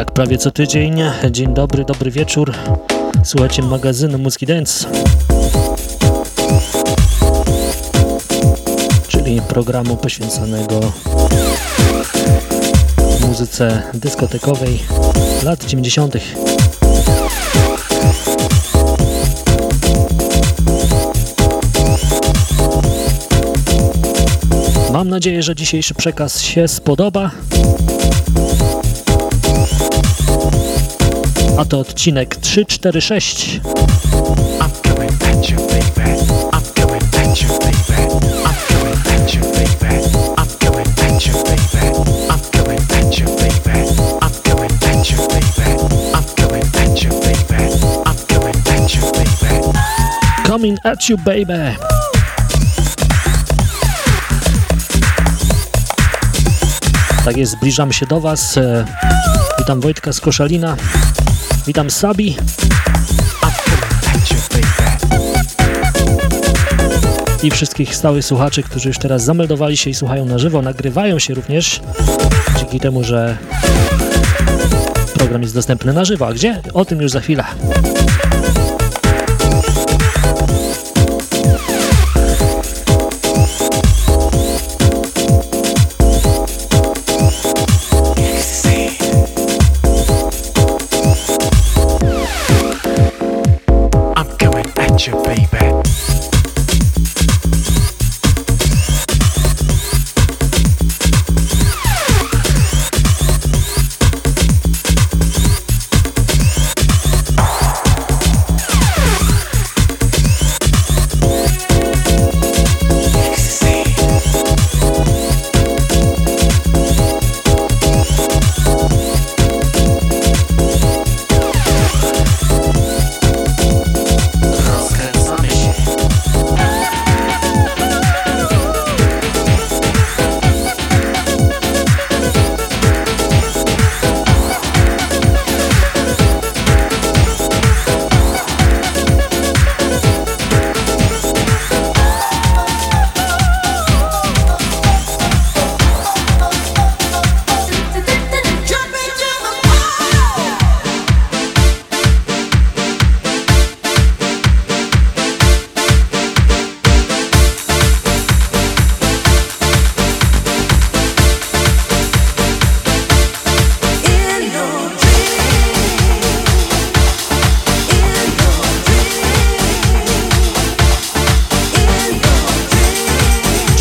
jak prawie co tydzień, dzień dobry, dobry wieczór. Słuchajcie magazynu Muzyki Dance. Czyli programu poświęconego muzyce dyskotekowej lat 90. Mam nadzieję, że dzisiejszy przekaz się spodoba. A to odcinek 346. Coming at you, baby. Tak jest, zbliżamy się do Was. E, witam Wojtka z Koszalina. Witam Sabi. I wszystkich stałych słuchaczy, którzy już teraz zameldowali się i słuchają na żywo, nagrywają się również dzięki temu, że program jest dostępny na żywo. A gdzie? O tym już za chwilę.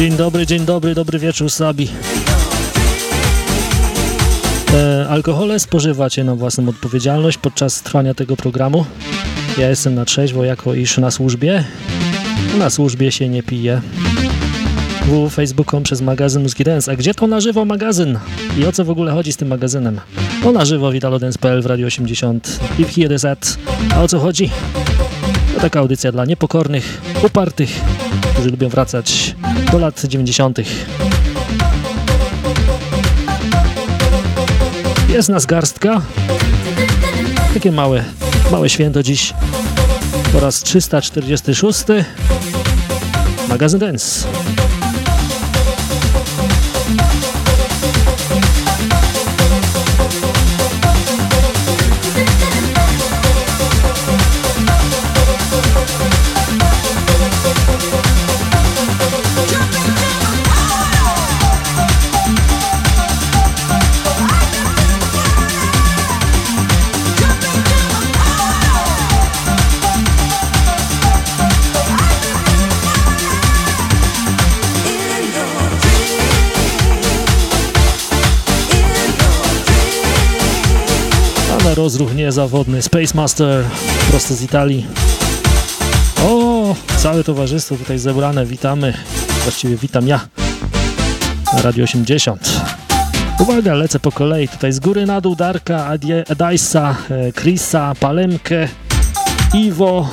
Dobry, dzień dobry, dobry wieczór Sabi. E, alkohole spożywacie na własną odpowiedzialność podczas trwania tego programu. Ja jestem na trzeźwo, jako iż na służbie. Na służbie się nie pije. www.facebook.com przez magazyn Muzyki Dance. A gdzie to na żywo magazyn? I o co w ogóle chodzi z tym magazynem? No na żywo witalodance.pl w Radio 80 i w HDZ. A o co chodzi? To taka audycja dla niepokornych, upartych, którzy lubią wracać do lat 90. Jest nas garstka. Takie małe, małe święto dziś. Po raz 346. Magazyn Dance. Rozruch niezawodny. Space Master prosto z Italii. O, całe towarzystwo tutaj zebrane, witamy. Właściwie witam ja Radio 80. Uwaga, lecę po kolei. Tutaj z góry na dół Darka, Adajsa, e, Chrisa, Palemkę, Iwo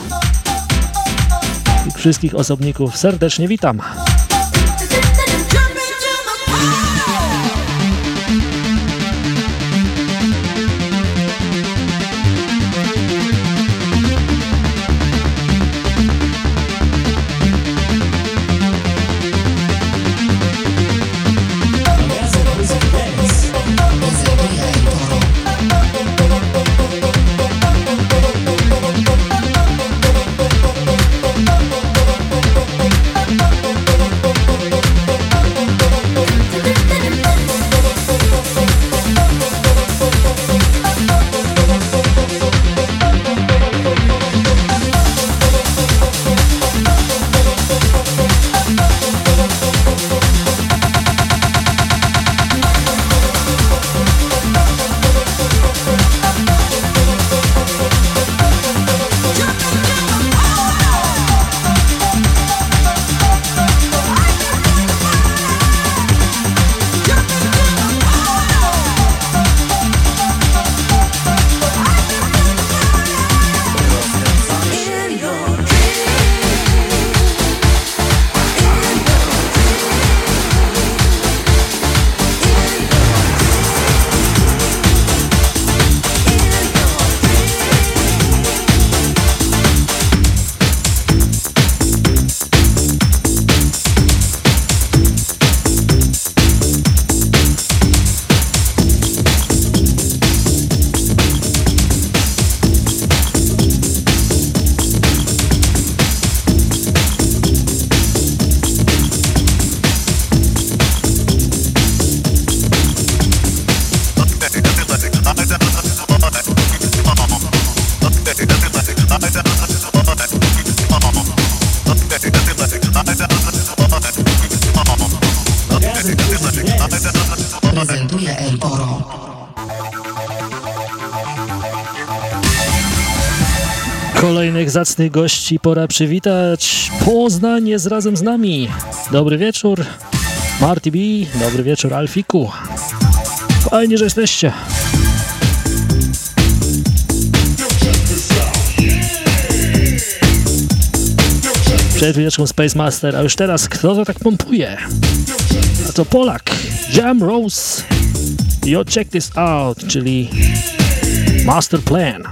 i wszystkich osobników serdecznie witam. Zacnych gości pora przywitać. Poznań jest razem z nami. Dobry wieczór, Marty B. Dobry wieczór, Alfiku. Fajnie, że jesteście. Przed chwileczką Space Master, a już teraz kto to tak pompuje? A to Polak, Jam Rose. Yo, check this out, czyli Master Plan.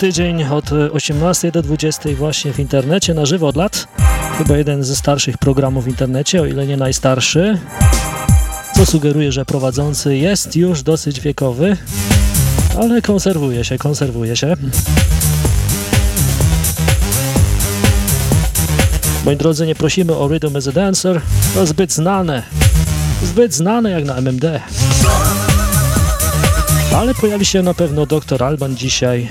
Tydzień od 18 do 20 właśnie w internecie na żywo od lat. Chyba jeden ze starszych programów w internecie, o ile nie najstarszy. Co sugeruje, że prowadzący jest już dosyć wiekowy, ale konserwuje się, konserwuje się. Moi drodzy, nie prosimy o Rhythm as a Dancer, to zbyt znane. Zbyt znane jak na MMD. Ale pojawi się na pewno Dr. Alban dzisiaj.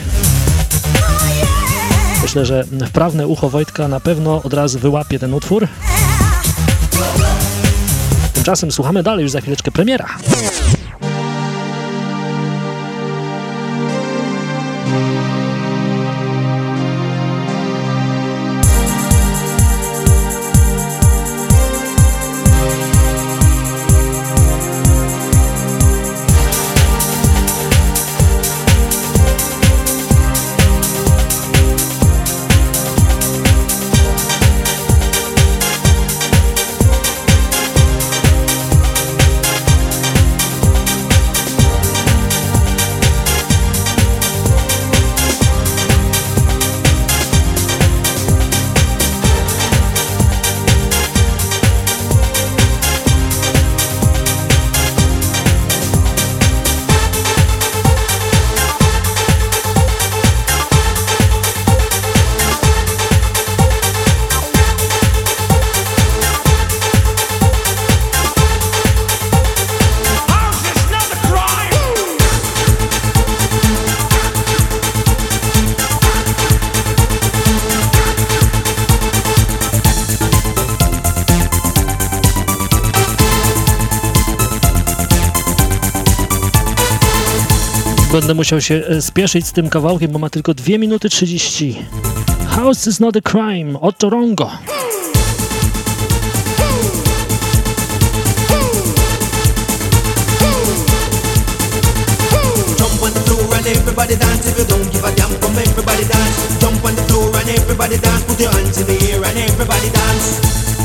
Myślę, że wprawne ucho Wojtka na pewno od razu wyłapie ten utwór. Tymczasem słuchamy dalej, już za chwileczkę premiera. Musiał się e, spieszyć z tym kawałkiem, bo ma tylko 2 minuty 30. House is not a crime od Torongo. everybody dance if you don't give a damn. Everybody dance. Jump on the floor and everybody dance. Put your hands in the air and everybody dance.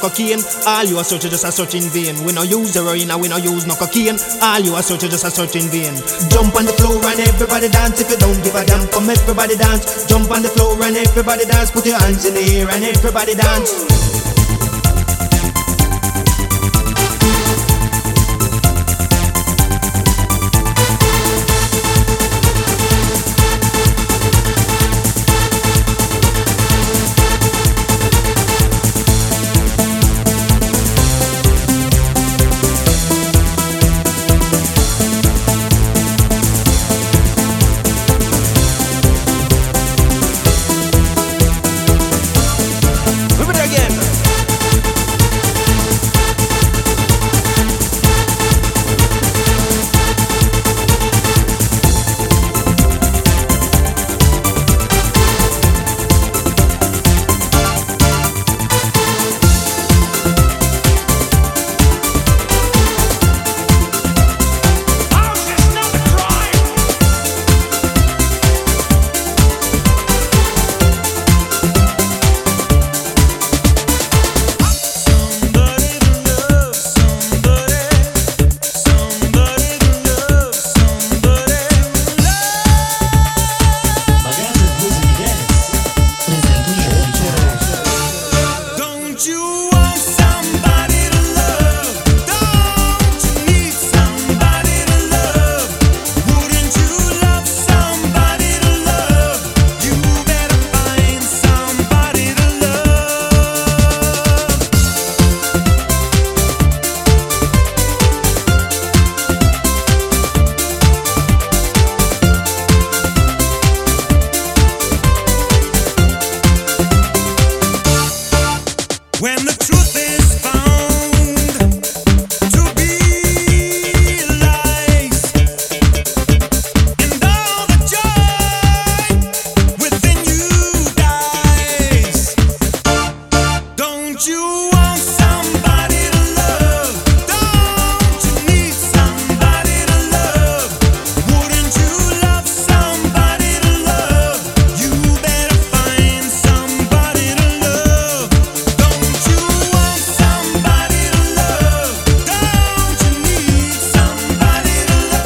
Cocaine. All you are searching just a search in vain. We no use heroin we no use no cocaine. All you are searching just a search in vain. Jump on the floor and everybody dance. If you don't give a damn, come everybody dance. Jump on the floor and everybody dance. Put your hands in the air and everybody dance.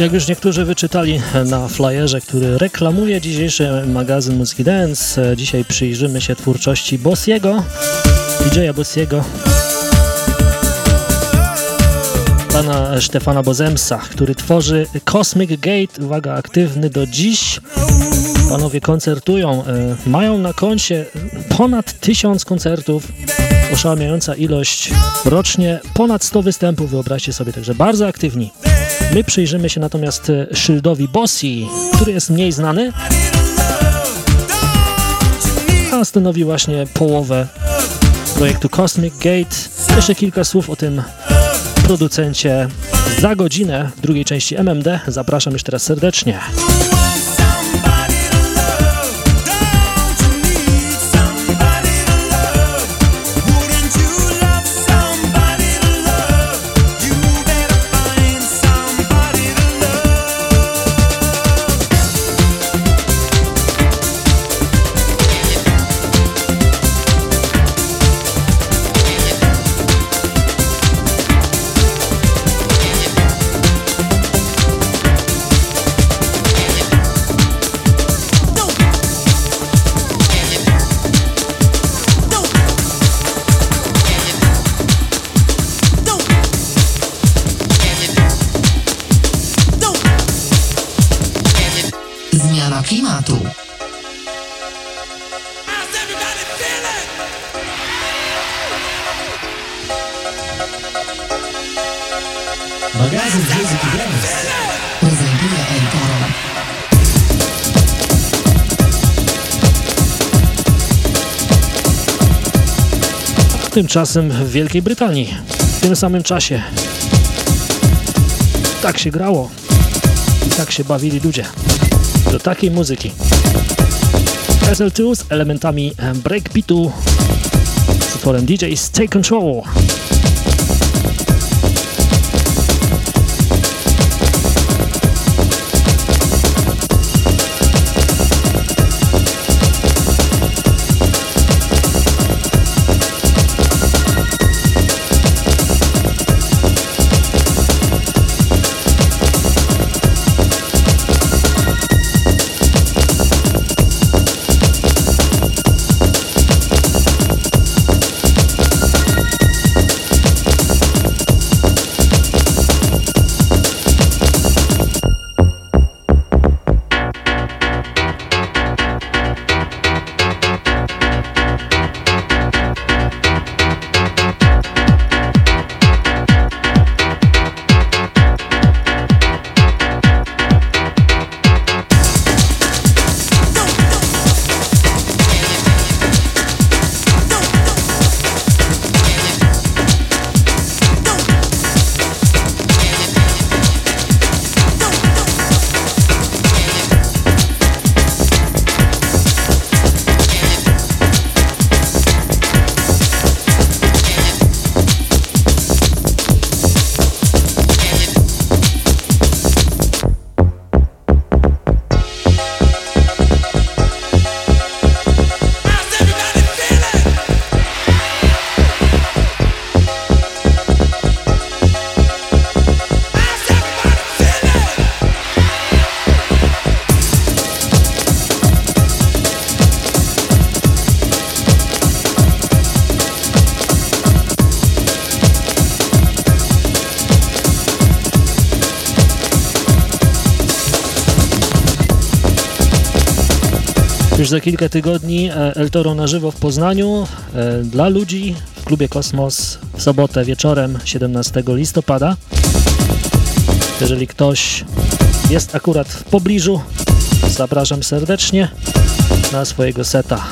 Jak już niektórzy wyczytali na flyerze, który reklamuje dzisiejszy magazyn Muzyki Dance, dzisiaj przyjrzymy się twórczości Bossiego, DJ-a Bossiego, pana Stefana Bozemsa, który tworzy Cosmic Gate, uwaga, aktywny do dziś. Panowie koncertują, e, mają na koncie ponad tysiąc koncertów, oszałamiająca ilość rocznie, ponad 100 występów, wyobraźcie sobie, także bardzo aktywni. My przyjrzymy się natomiast szyldowi Bossi, który jest mniej znany, a stanowi właśnie połowę projektu Cosmic Gate. Jeszcze kilka słów o tym producencie za godzinę w drugiej części MMD. Zapraszam już teraz serdecznie. Tymczasem w Wielkiej Brytanii w tym samym czasie tak się grało i tak się bawili ludzie do takiej muzyki. SL2 z elementami breakbeatu z utworem DJ Stay Control. Za kilka tygodni e, El Toro na żywo w Poznaniu e, dla ludzi w klubie Kosmos w sobotę wieczorem 17 listopada. Jeżeli ktoś jest akurat w pobliżu, zapraszam serdecznie na swojego seta.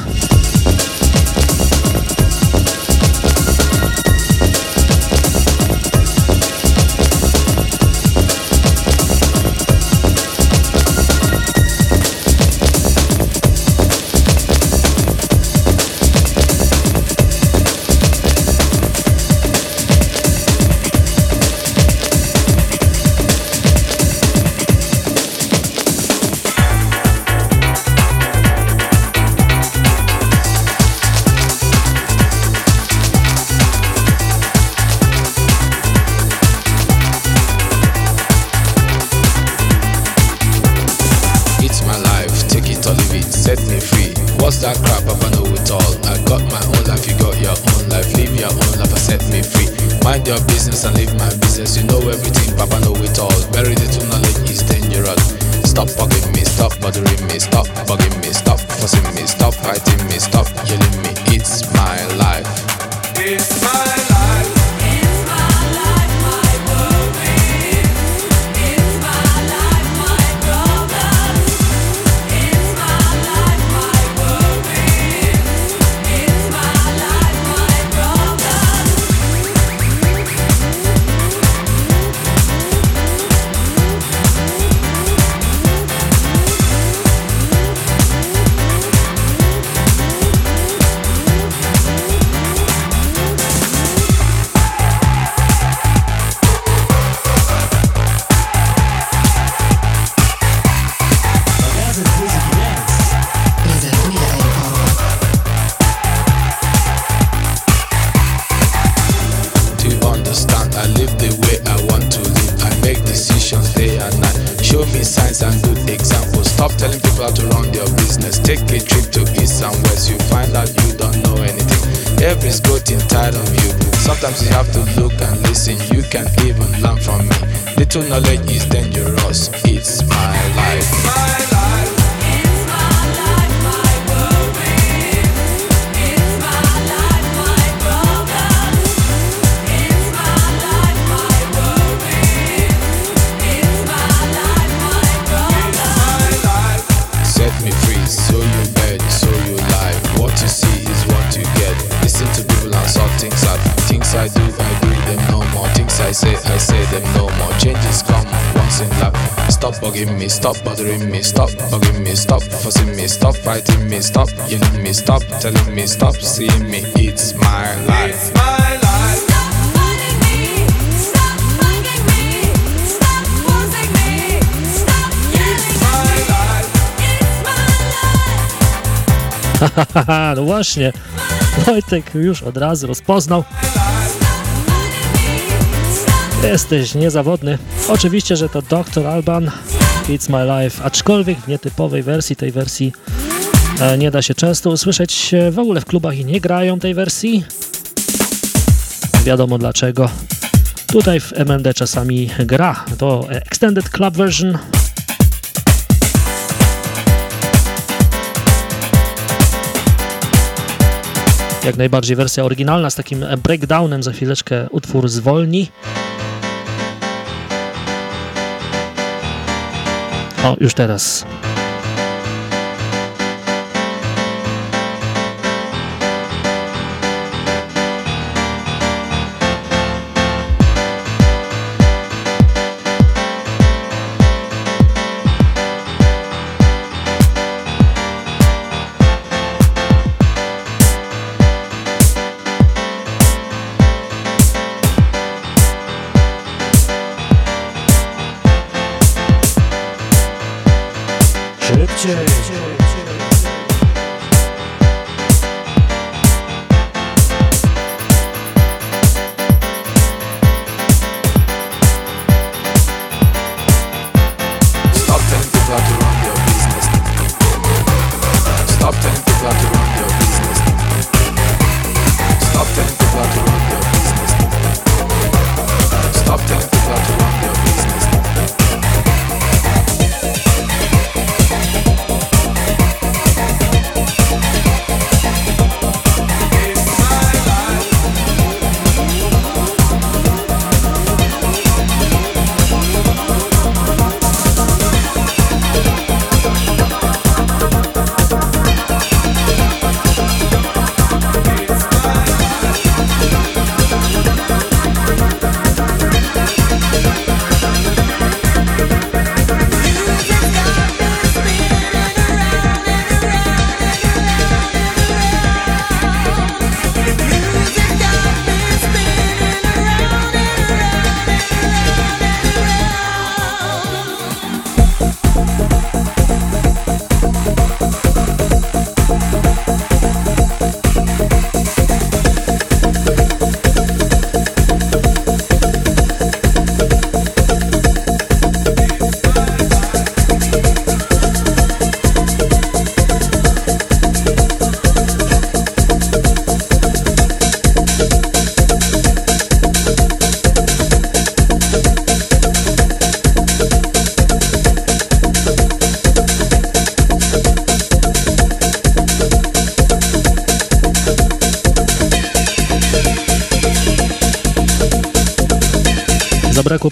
Bartek już od razu rozpoznał. Jesteś niezawodny. Oczywiście, że to Dr. Alban It's My Life, aczkolwiek w nietypowej wersji, tej wersji e, nie da się często usłyszeć e, w ogóle w klubach i nie grają tej wersji. Wiadomo dlaczego. Tutaj w MND czasami gra, to Extended Club Version. jak najbardziej wersja oryginalna z takim breakdownem. Za chwileczkę utwór zwolni. O, już teraz.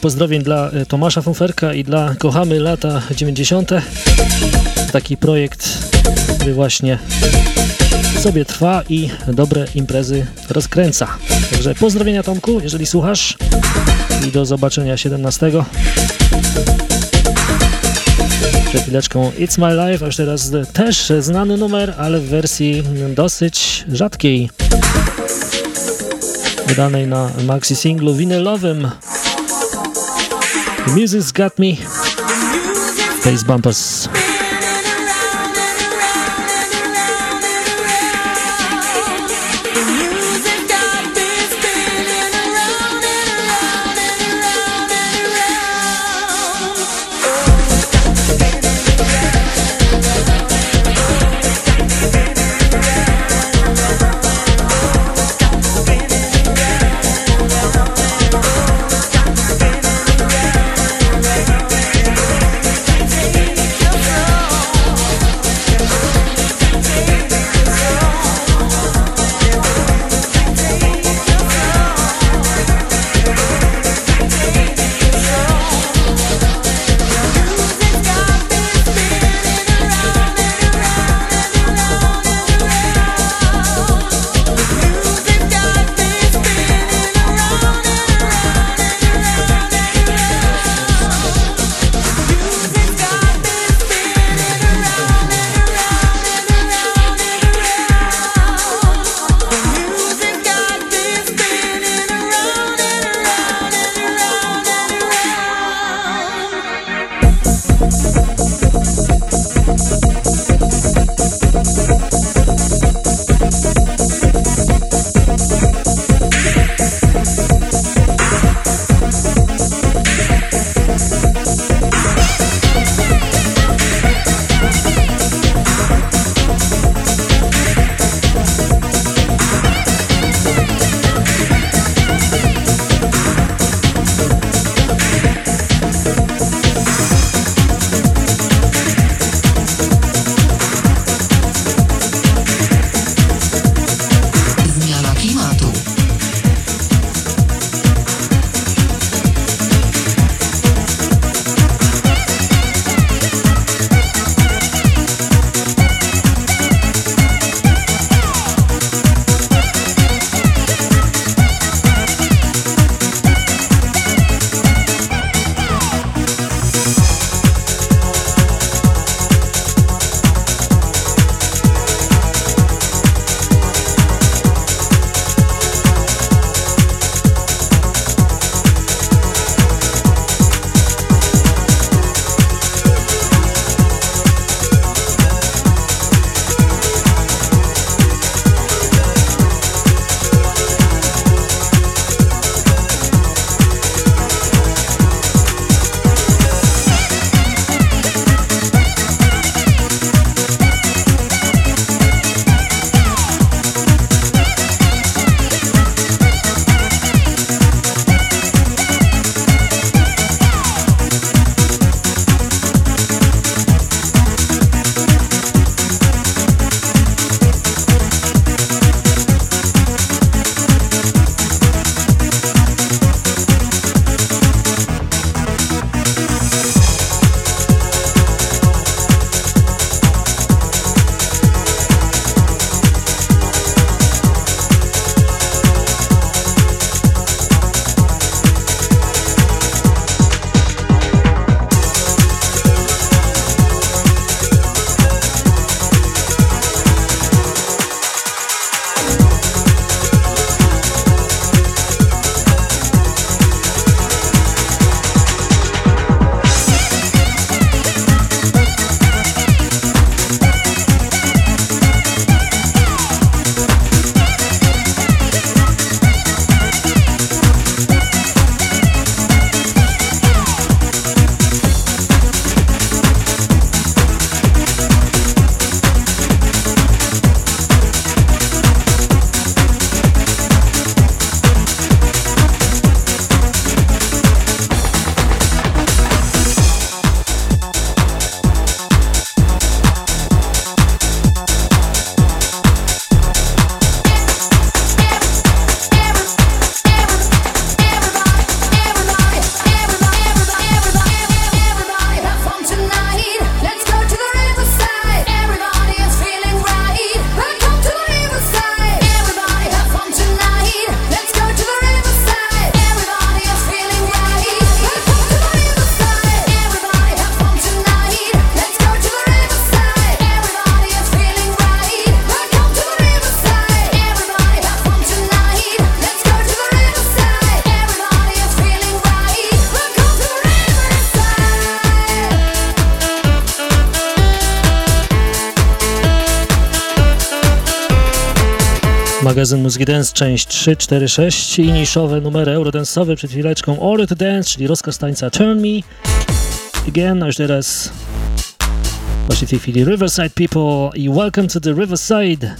Pozdrowień dla e, Tomasza Fonferka i dla Kochamy lata 90. Taki projekt, który właśnie sobie trwa i dobre imprezy rozkręca. Także pozdrowienia Tomku, jeżeli słuchasz i do zobaczenia 17. Przed chwileczką It's My Life, a już teraz też znany numer, ale w wersji dosyć rzadkiej. Wydanej na maxi singlu winylowym Music's Got Me Face Bumpers. Muzyki Dance, część 346 i niszowe numery eurodance'owe przed chwileczką Order to Dance, czyli rozkaz tańca Turn Me. Again, a już teraz właśnie w tej chwili Riverside People i Welcome to the Riverside.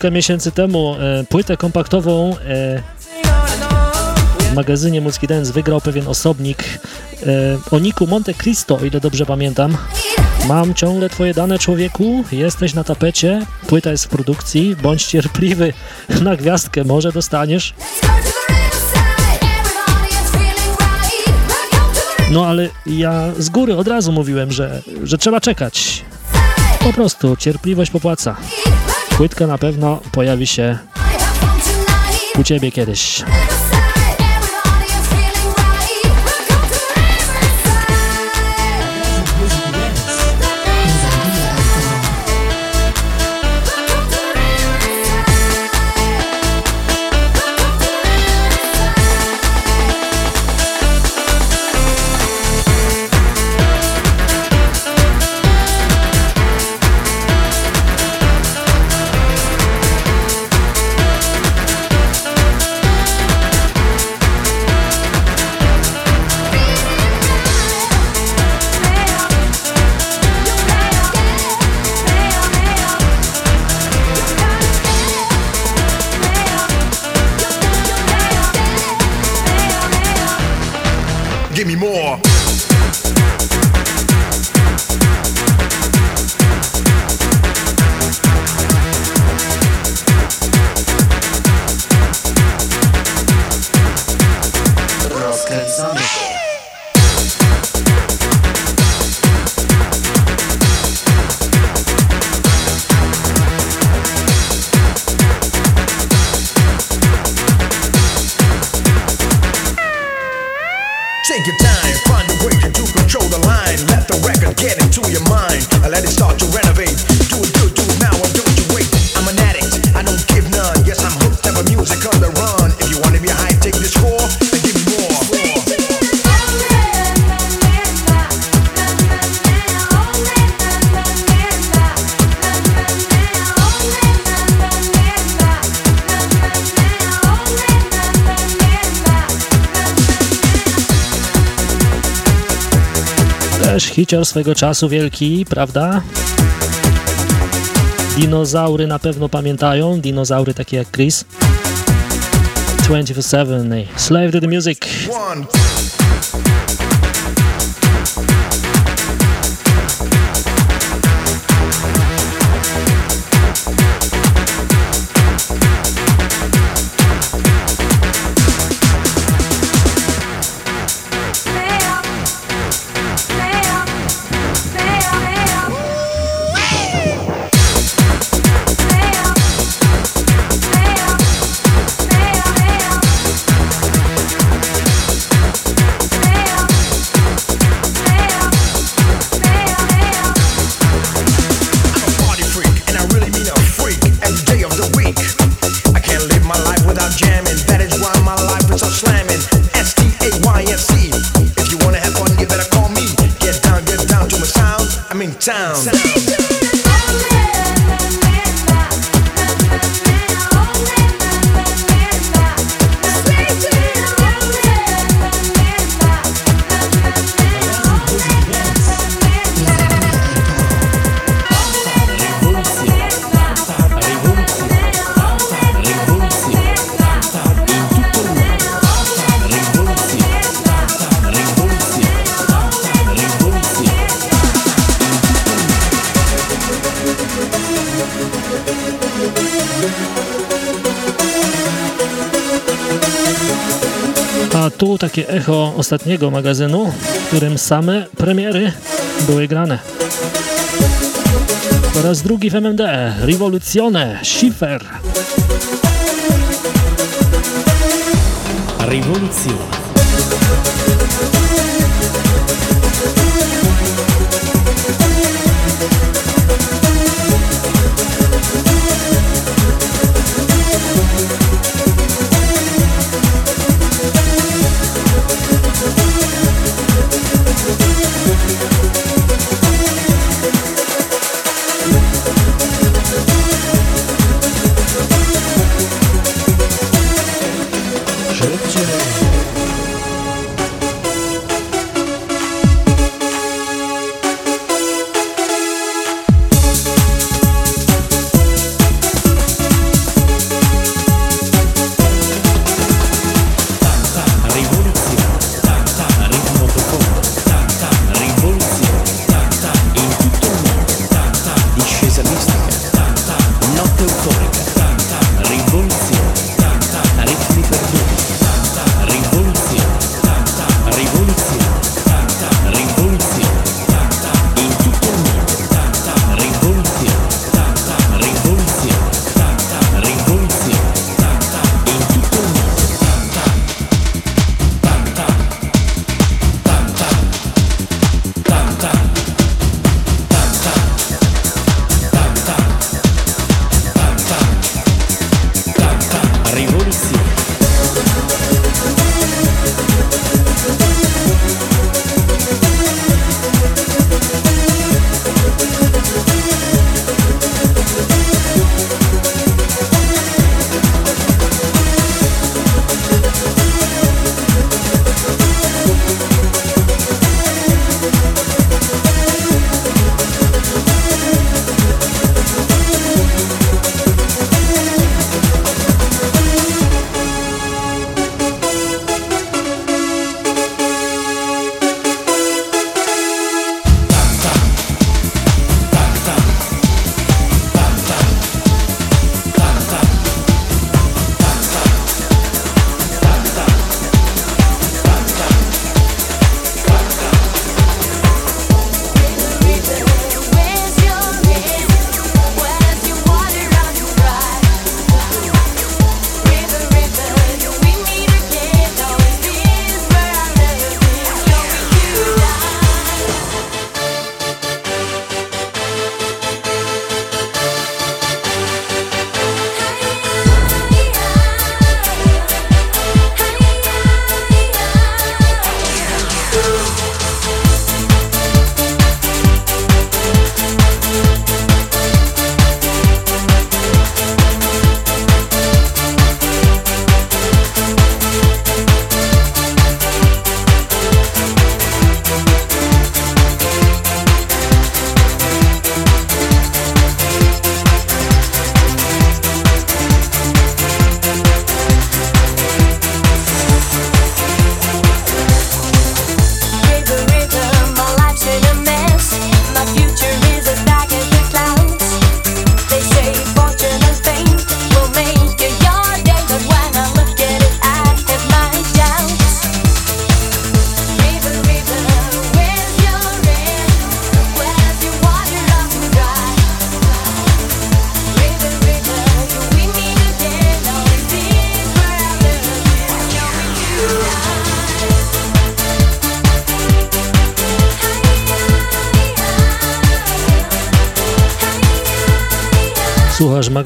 Kilka miesięcy temu e, płytę kompaktową e, w magazynie Muzyki Dance wygrał pewien osobnik e, o Niku Monte Cristo, o ile dobrze pamiętam. Mam ciągle twoje dane, człowieku, jesteś na tapecie, płyta jest w produkcji, bądź cierpliwy, na gwiazdkę może dostaniesz. No ale ja z góry od razu mówiłem, że, że trzeba czekać. Po prostu cierpliwość popłaca płytka na pewno pojawi się u Ciebie kiedyś. Hicior swego czasu wielki, prawda? Dinozaury na pewno pamiętają, dinozaury takie jak Chris. 24-7, Slave to the Music. One. Echo ostatniego magazynu, w którym same premiery były grane. Po raz drugi w MMD, Rivoluzione, Schiffer. Rivoluzione.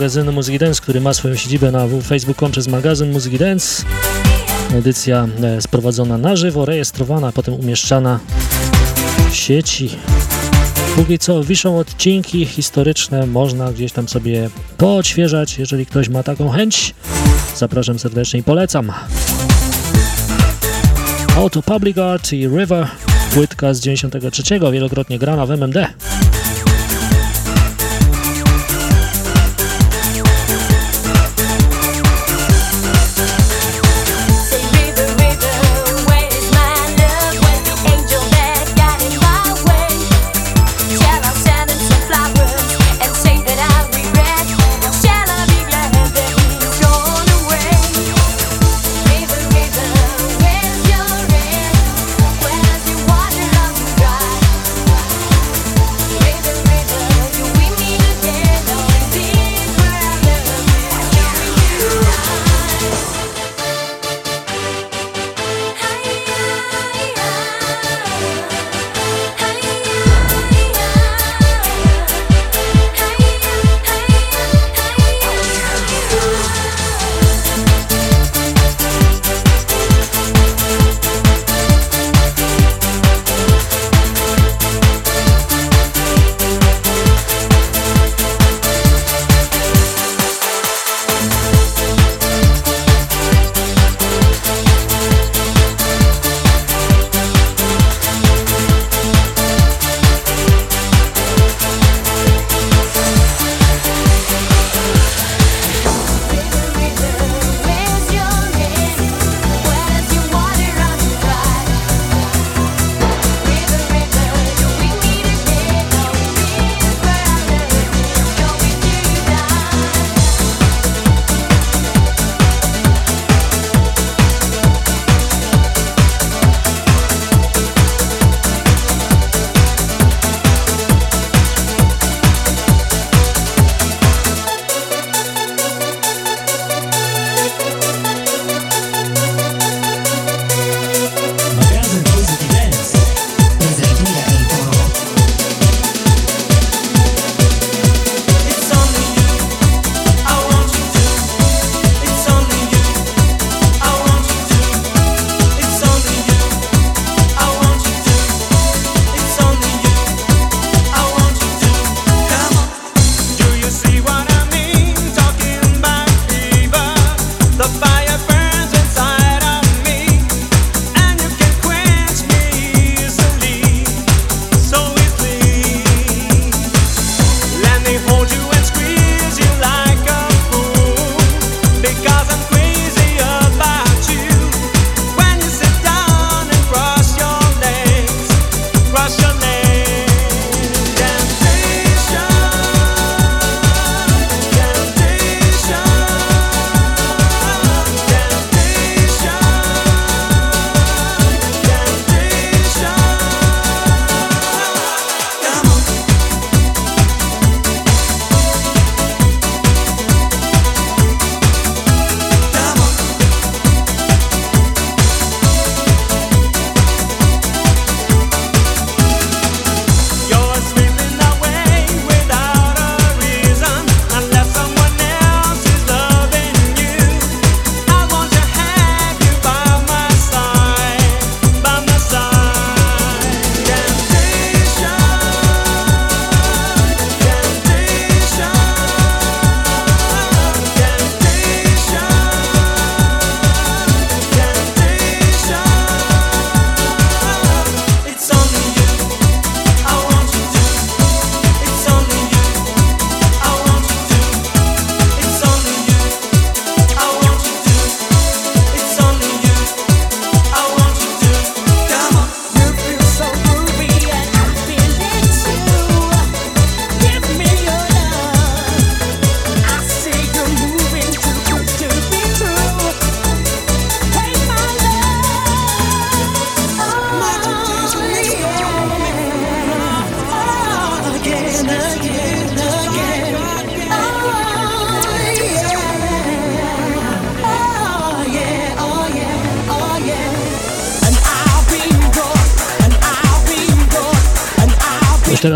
Magazynu Muzyki Dance, który ma swoją siedzibę na Facebook przez magazyn Muzyki Dance. Audycja e, sprowadzona na żywo, rejestrowana, potem umieszczana w sieci. Póki co wiszą odcinki historyczne, można gdzieś tam sobie poodświeżać, jeżeli ktoś ma taką chęć. Zapraszam serdecznie i polecam. Auto Public Art i River, płytka z 93, wielokrotnie grana w MMD.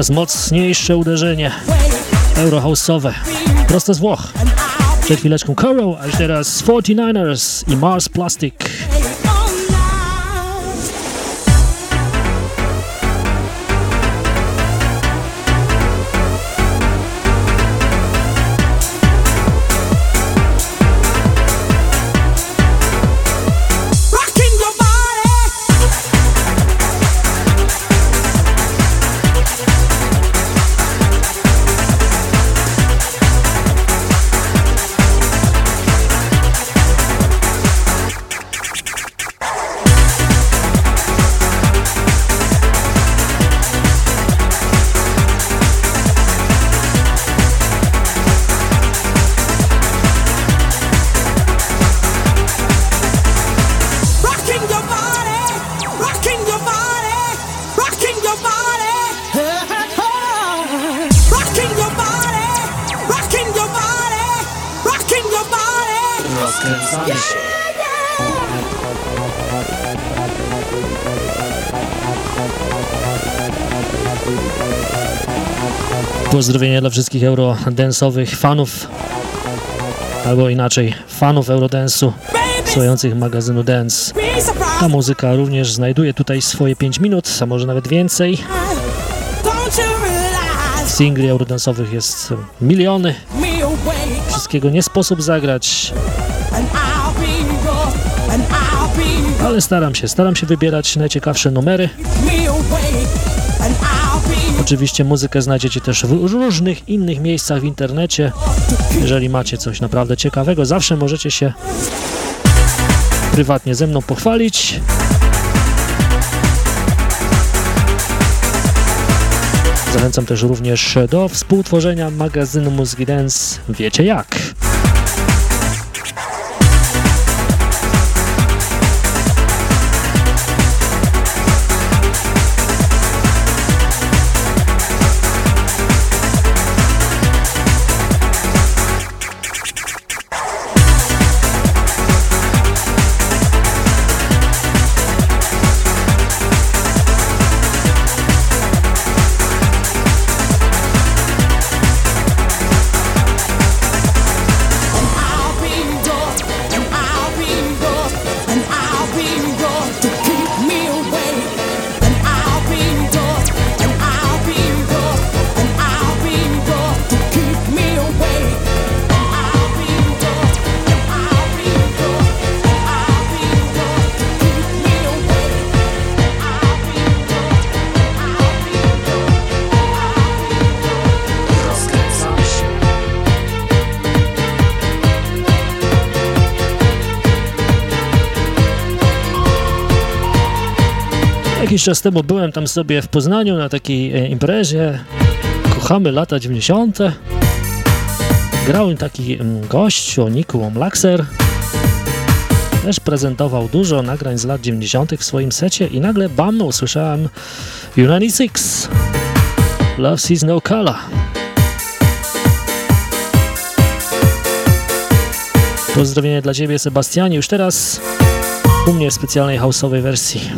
Teraz mocniejsze uderzenie eurohouse'owe, prosto z Włoch. Przed chwileczką Coral, a teraz 49ers i Mars Plastic. Pozdrowienia dla wszystkich eurodensowych fanów, albo inaczej, fanów eurodensu, słuchających magazynu Dance. Ta muzyka również znajduje tutaj swoje 5 minut, a może nawet więcej. Singli eurodensowych jest miliony. Wszystkiego nie sposób zagrać. Ale staram się, staram się wybierać najciekawsze numery. Oczywiście muzykę znajdziecie też w różnych innych miejscach w internecie. Jeżeli macie coś naprawdę ciekawego, zawsze możecie się prywatnie ze mną pochwalić. Zachęcam też również do współtworzenia magazynu Muzyki Dance Wiecie Jak. Czas temu byłem tam sobie w Poznaniu na takiej e, imprezie. Kochamy lata 90. Grał taki mm, gość o Niku Omlaxer. Też prezentował dużo nagrań z lat 90. w swoim secie i nagle bam usłyszałem U96 Love Sees No Color. Pozdrowienie dla Ciebie Sebastianie, już teraz u mnie w specjalnej houseowej wersji.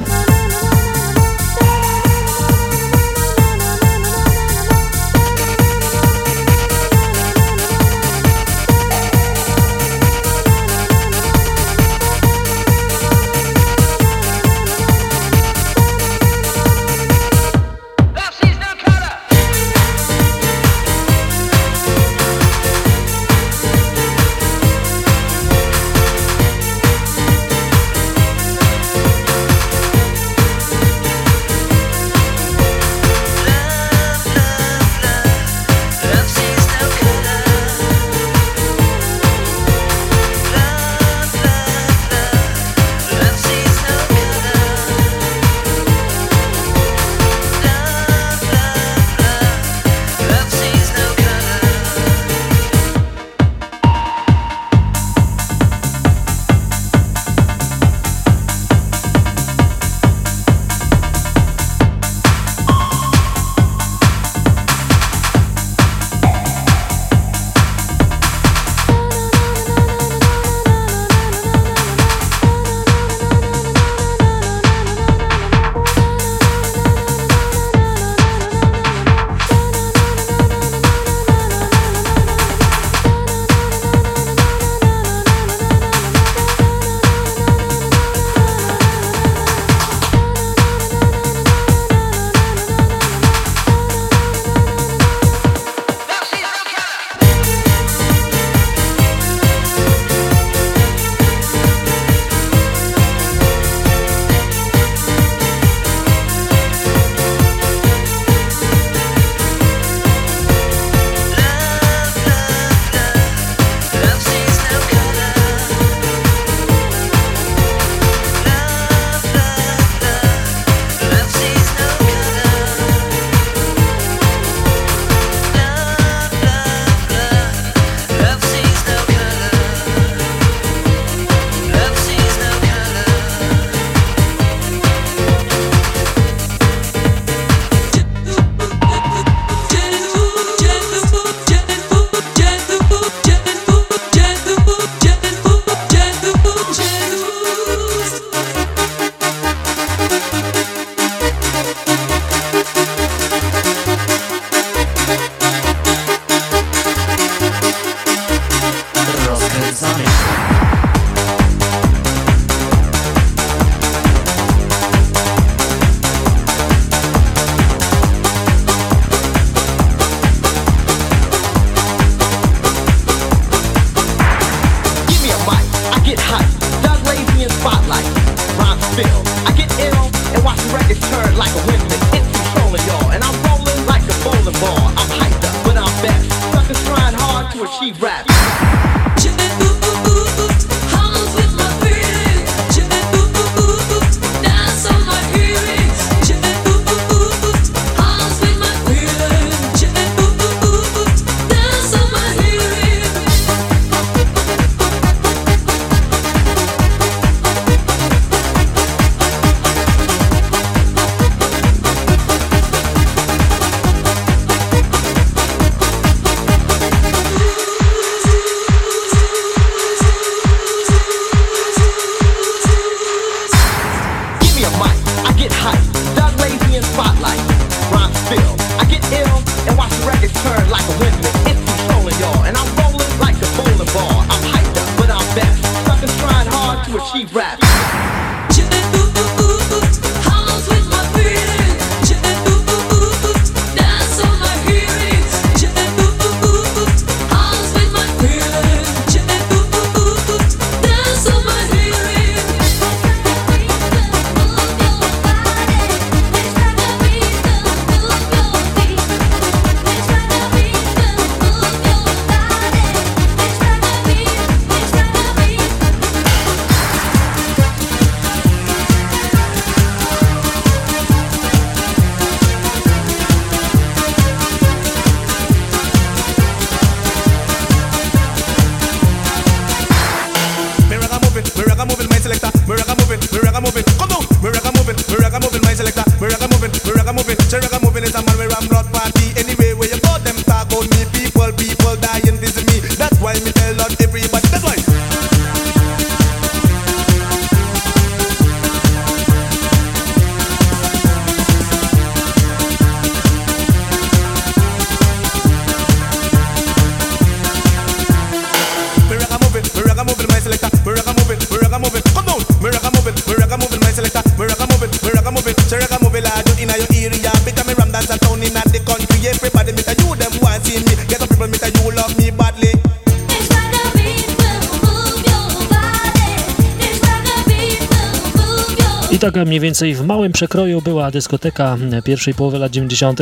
Więcej w małym przekroju była dyskoteka pierwszej połowy lat 90.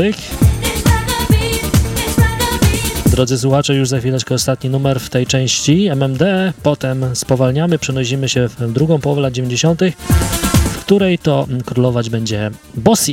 Drodzy słuchacze, już za chwileczkę ostatni numer w tej części MMD, potem spowalniamy, przenosimy się w drugą połowę lat 90., w której to królować będzie Bossy.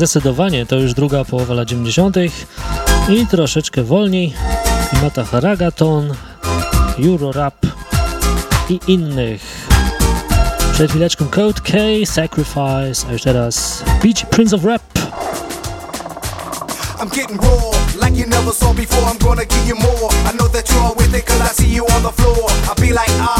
zdecydowanie to już druga połowa lat 90. i troszeczkę wolniej Mata Haragaton, Eurorap i innych. Przed chwileczką Code K, Sacrifice, a już teraz Beach Prince of Rap. I'm getting raw, like you never saw before. I'm gonna give you more. I know that you're with it, cause I see you on the floor. I'll be like, ah.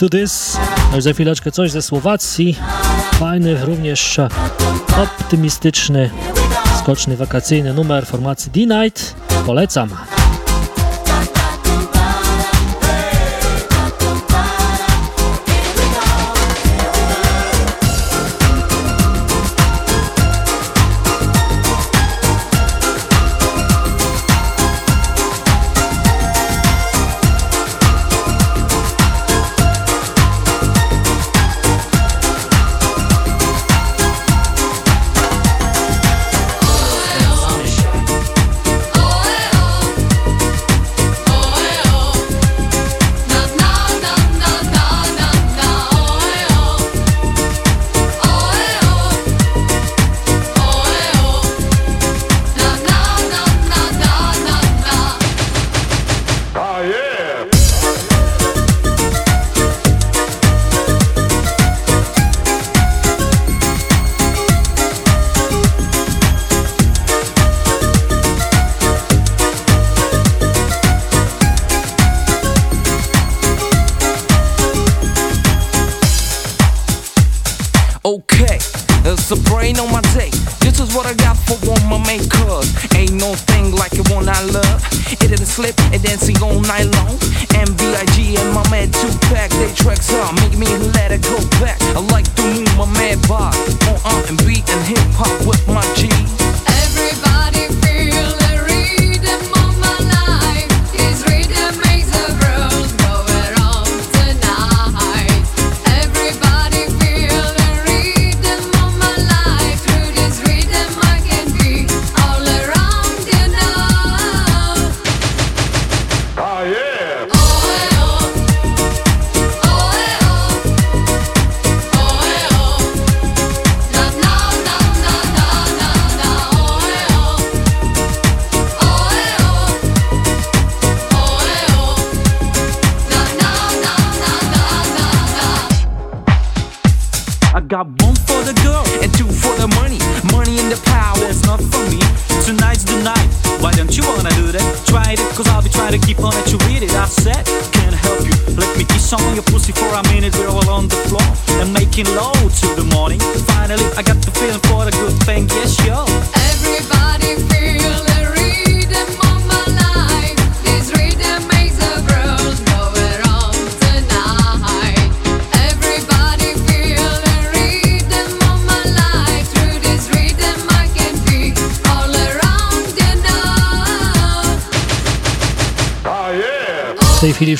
to This. No Już za chwileczkę coś ze Słowacji. Fajny, również optymistyczny, skoczny, wakacyjny numer formacji D-Night. Polecam.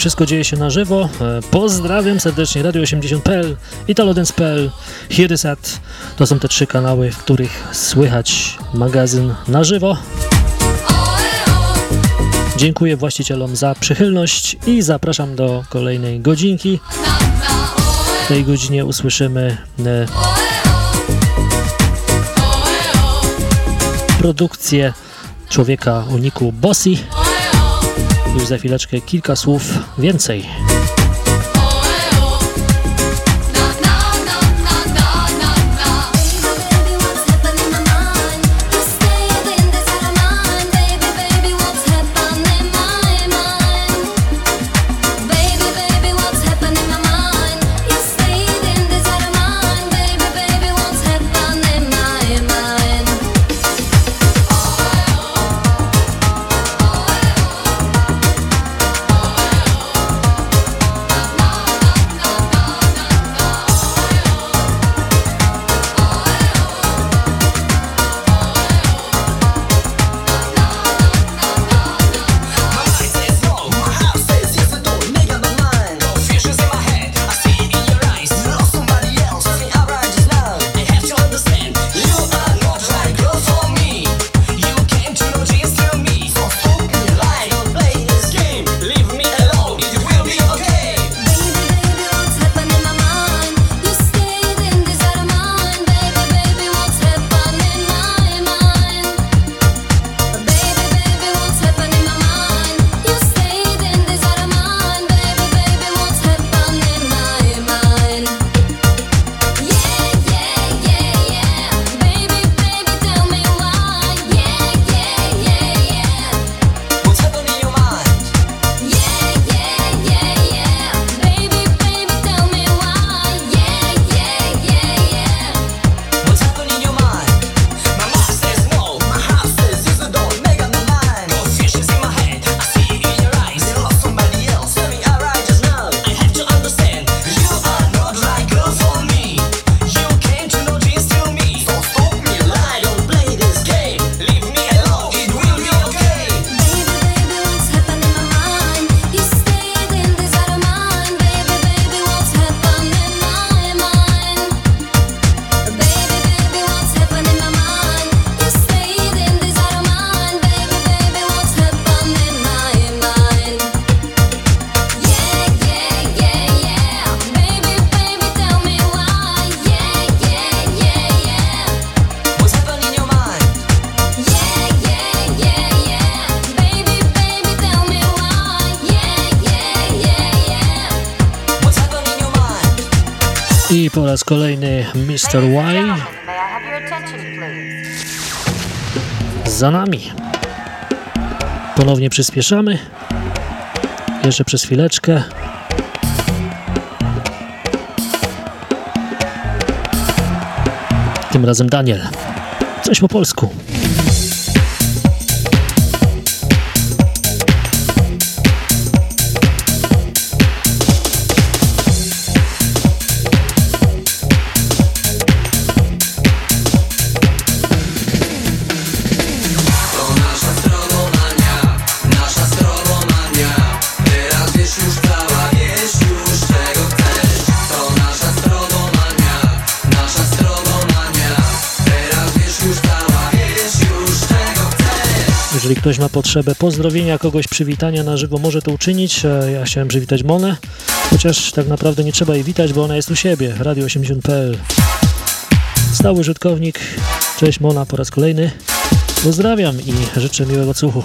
Wszystko dzieje się na żywo. E, pozdrawiam serdecznie Radio 80.pl, italodance.pl, Hirdysat. To są te trzy kanały, w których słychać magazyn na żywo. Dziękuję właścicielom za przychylność i zapraszam do kolejnej godzinki. W tej godzinie usłyszymy e, produkcję człowieka uniku Bossy. Już za chwileczkę kilka słów więcej. Raz kolejny Mr. Y. Za nami. Ponownie przyspieszamy. Jeszcze przez chwileczkę. Tym razem Daniel. Coś po polsku. Potrzebę pozdrowienia kogoś, przywitania na żywo, może to uczynić. E, ja chciałem przywitać Monę, chociaż tak naprawdę nie trzeba jej witać, bo ona jest u siebie. Radio 80.pl Stały użytkownik. Cześć Mona po raz kolejny. Pozdrawiam i życzę miłego słuchu.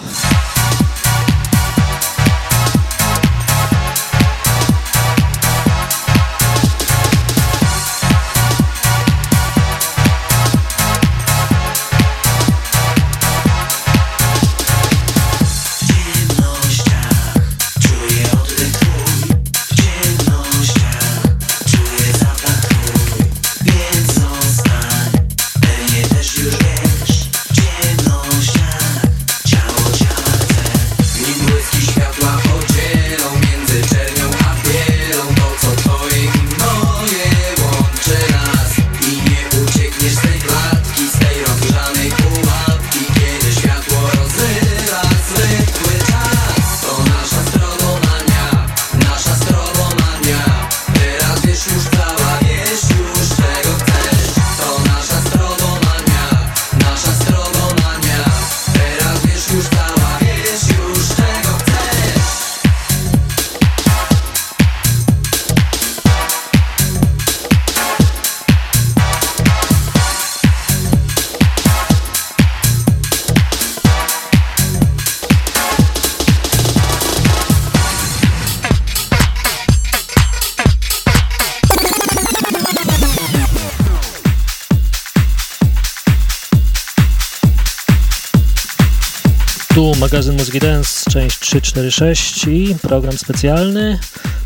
i program specjalny.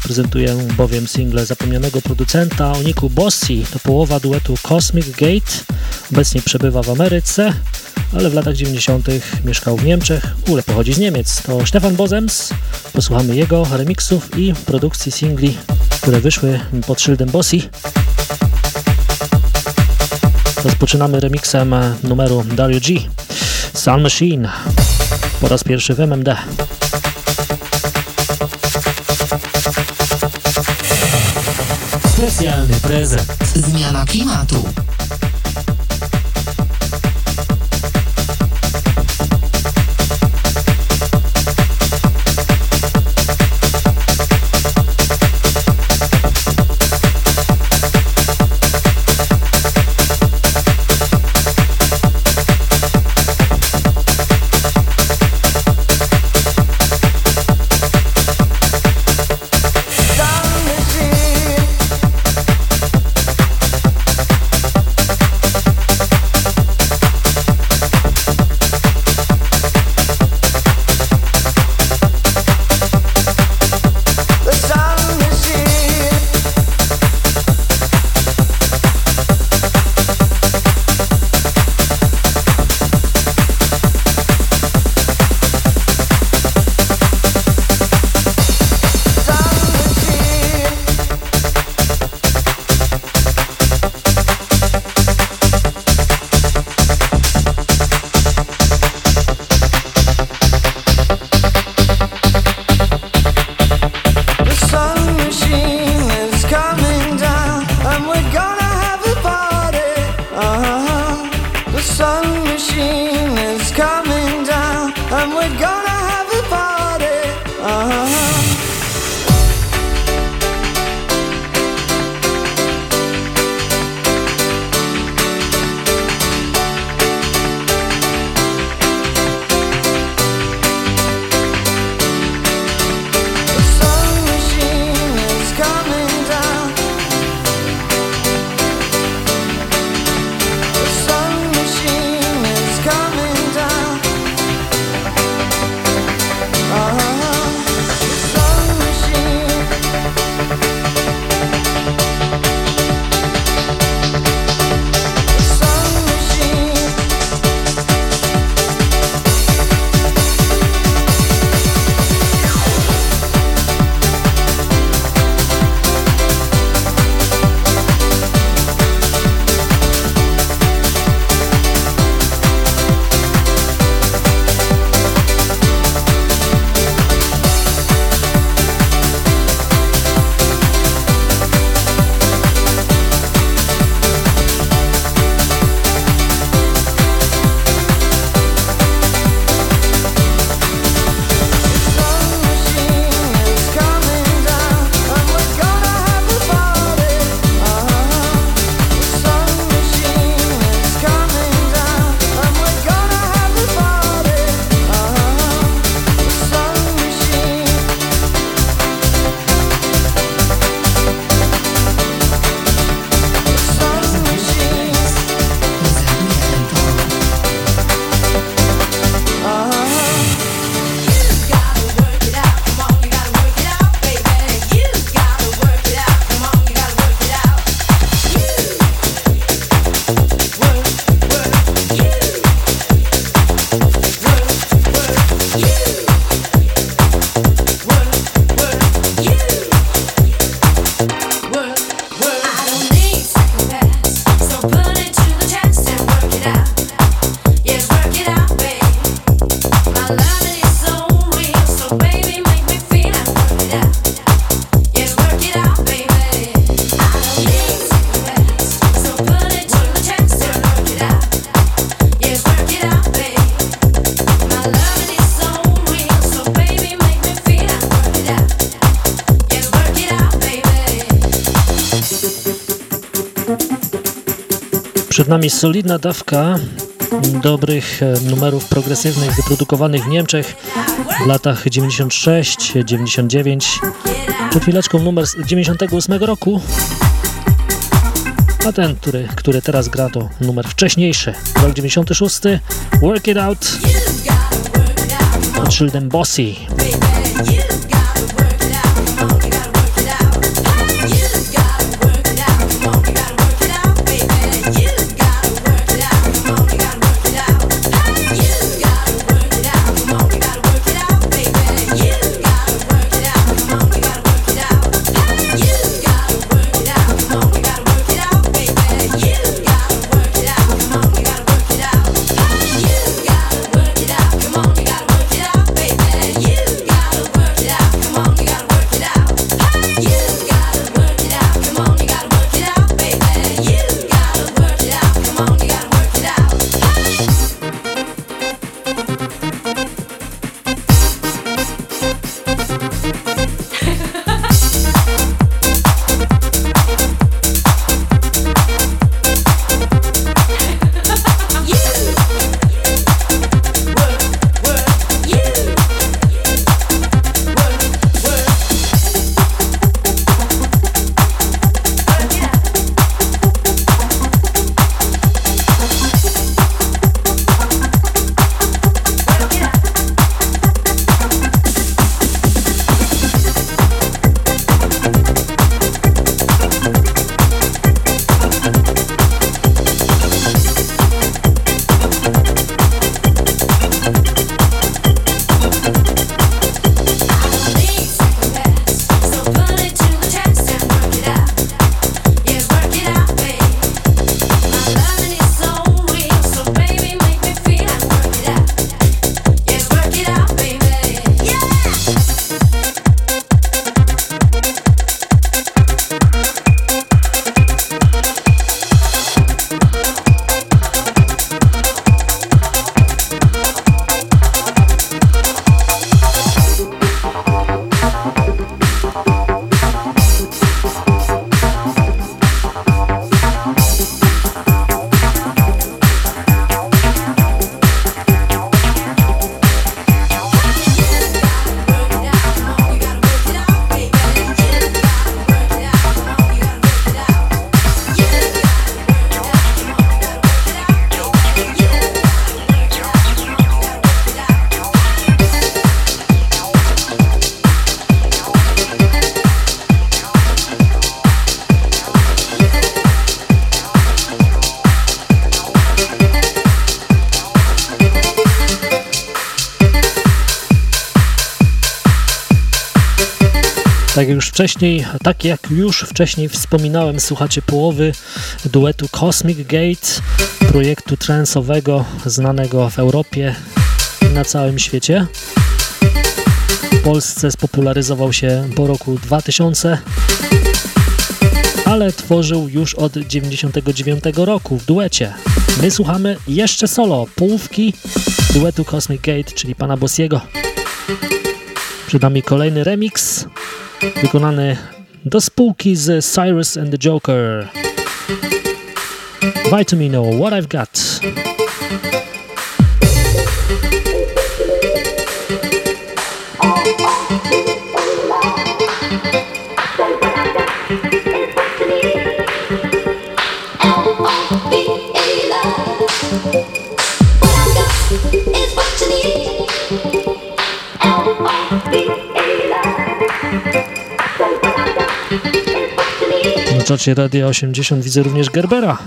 Prezentuję bowiem single zapomnianego producenta o Niku Bossi. To połowa duetu Cosmic Gate. Obecnie przebywa w Ameryce, ale w latach 90. mieszkał w Niemczech. W ogóle pochodzi z Niemiec. To Stefan Bozems. Posłuchamy jego remixów i produkcji singli, które wyszły pod szyldem Bossi. Rozpoczynamy remixem numeru Dario G. Sun Machine po raz pierwszy w MMD. Specjalny prezent. Zmiana klimatu. Nami solidna dawka dobrych e, numerów progresywnych wyprodukowanych w Niemczech w latach 96-99. Przed chwileczką numer z 98 roku, a ten, który, który teraz gra to numer wcześniejszy, rok 96, Work It Out. szyldem Bossy. Wcześniej, tak jak już wcześniej wspominałem, słuchacie połowy duetu Cosmic Gate, projektu transowego znanego w Europie i na całym świecie. W Polsce spopularyzował się po roku 2000, ale tworzył już od 99 roku w duecie. My słuchamy jeszcze solo, połówki duetu Cosmic Gate, czyli pana Bossiego. Przed nami kolejny remix wykonany do spółki z Cyrus and the Joker. Vitamino, What I've Got. Czacie Radia 80 widzę również Gerbera,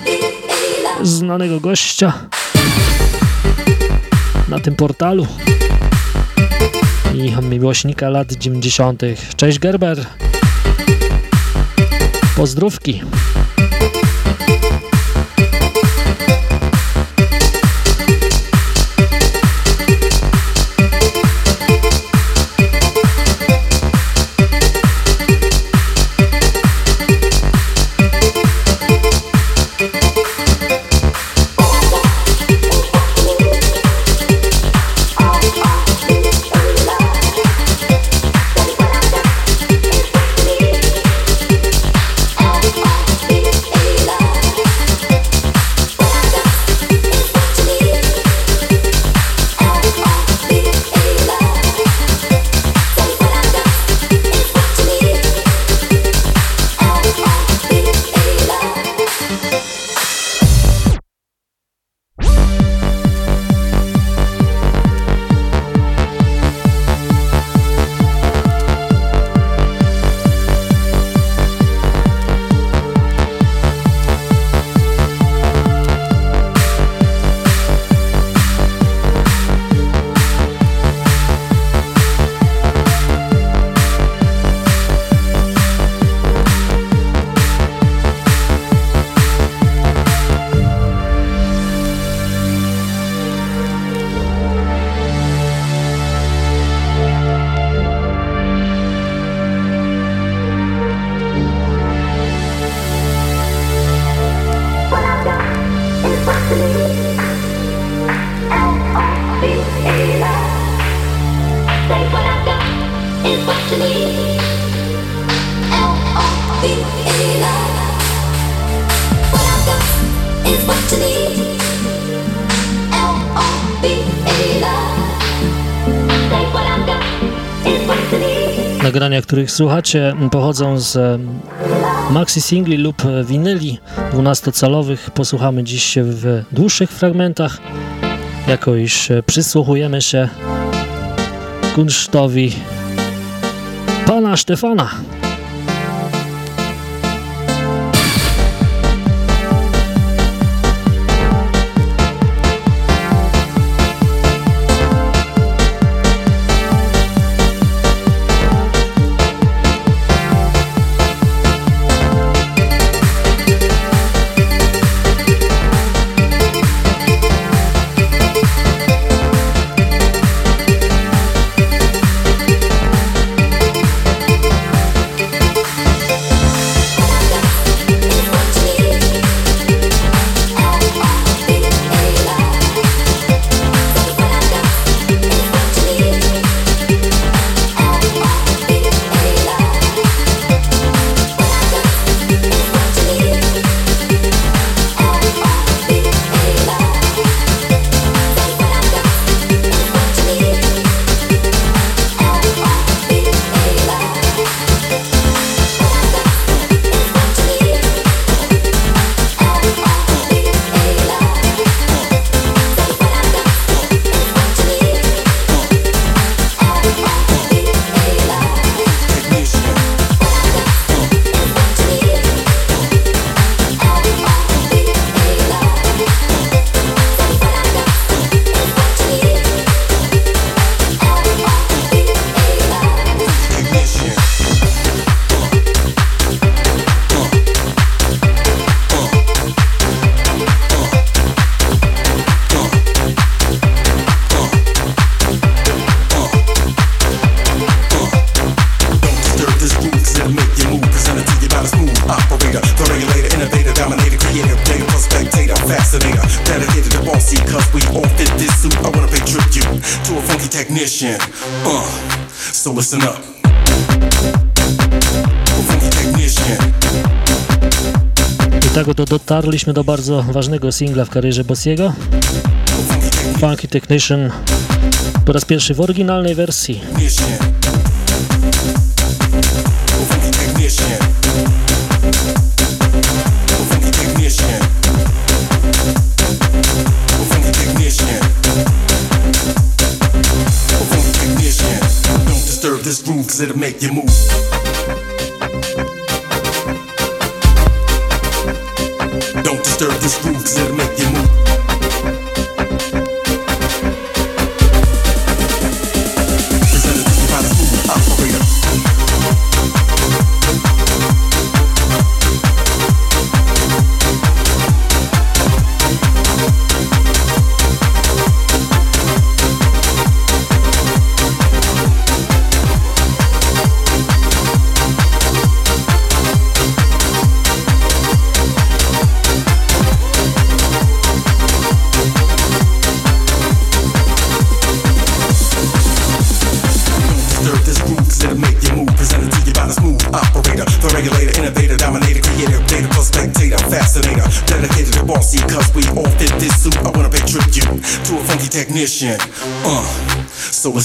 znanego gościa na tym portalu i miłośnika lat 90. Cześć Gerber, pozdrówki. Słuchacie, pochodzą z maxi singli lub winyli 12-calowych. Posłuchamy dziś w dłuższych fragmentach, jako iż przysłuchujemy się kunsztowi pana Stefana. Tego to dotarliśmy do bardzo ważnego singla w karierze Bossiego. Funky Technician po raz pierwszy w oryginalnej wersji.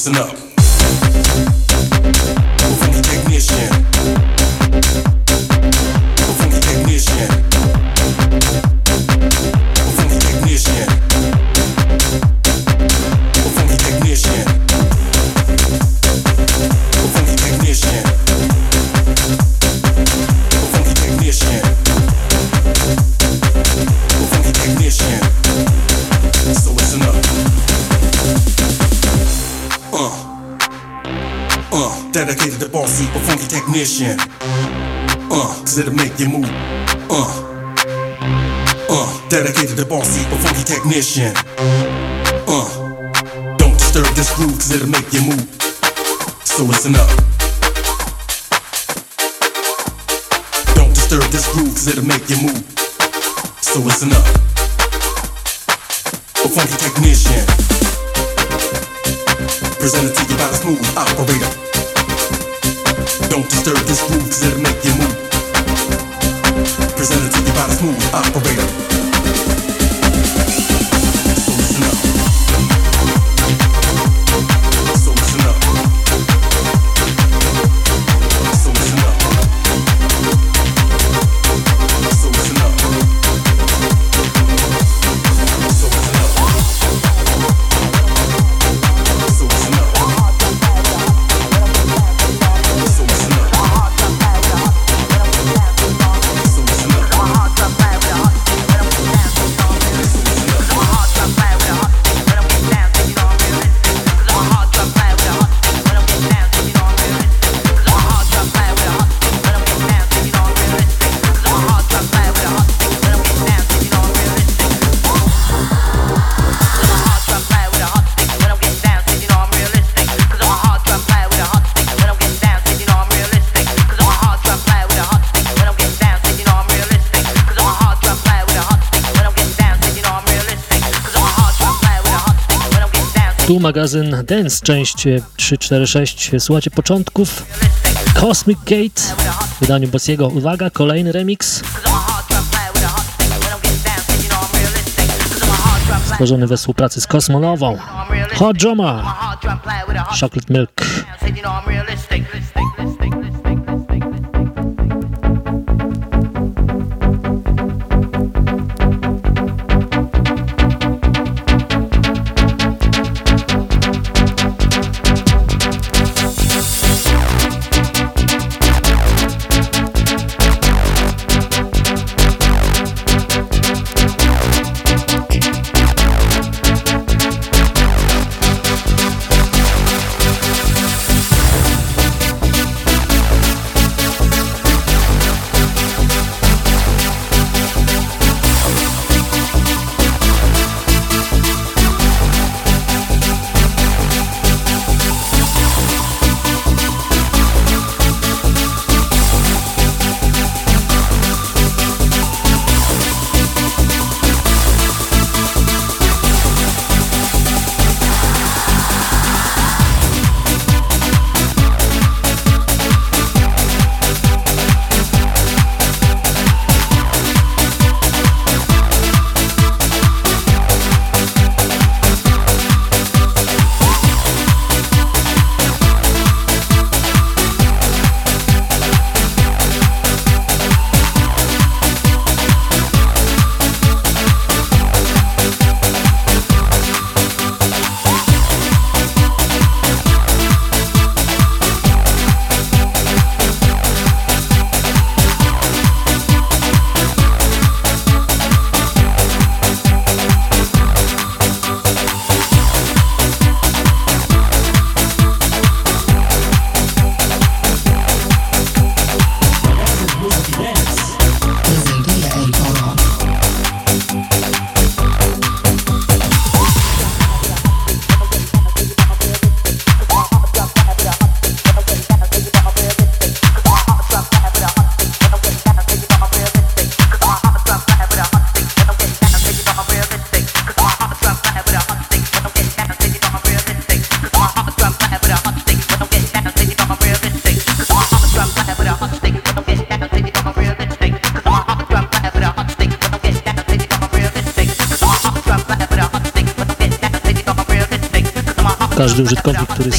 Listen up. Dedicated to boss equal funky technician. Uh, don't disturb this groove cause it'll make you move. So listen up. Don't disturb this groove cause it'll make you move. So listen up. A funky technician. Presented to you by the smooth operator. Don't disturb this groove, cause it'll make you move. Presented to you by the smooth operator. Magazyn Dance, część 346. Słuchajcie początków. Cosmic Gate w wydaniu Bossiego. Uwaga, kolejny remix. Stworzony we współpracy z Kosmonową. Hot Drummer. Chocolate Milk.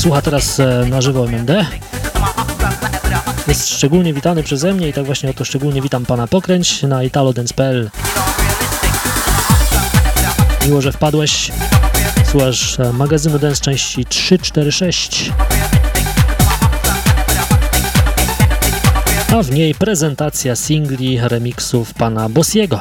Słucha teraz e, na żywo MMD jest szczególnie witany przeze mnie i tak właśnie oto szczególnie witam pana Pokręć na italodance.pl Miło, że wpadłeś. Słuchasz e, magazynu Dance części 346 a w niej prezentacja singli remixów pana Bossiego.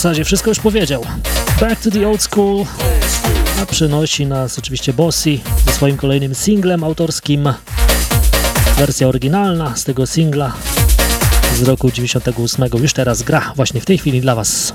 Zasadzie wszystko już powiedział. Back to the old school. A przynosi nas oczywiście Bossy ze swoim kolejnym singlem autorskim. Wersja oryginalna z tego singla z roku 98 już teraz gra właśnie w tej chwili dla Was.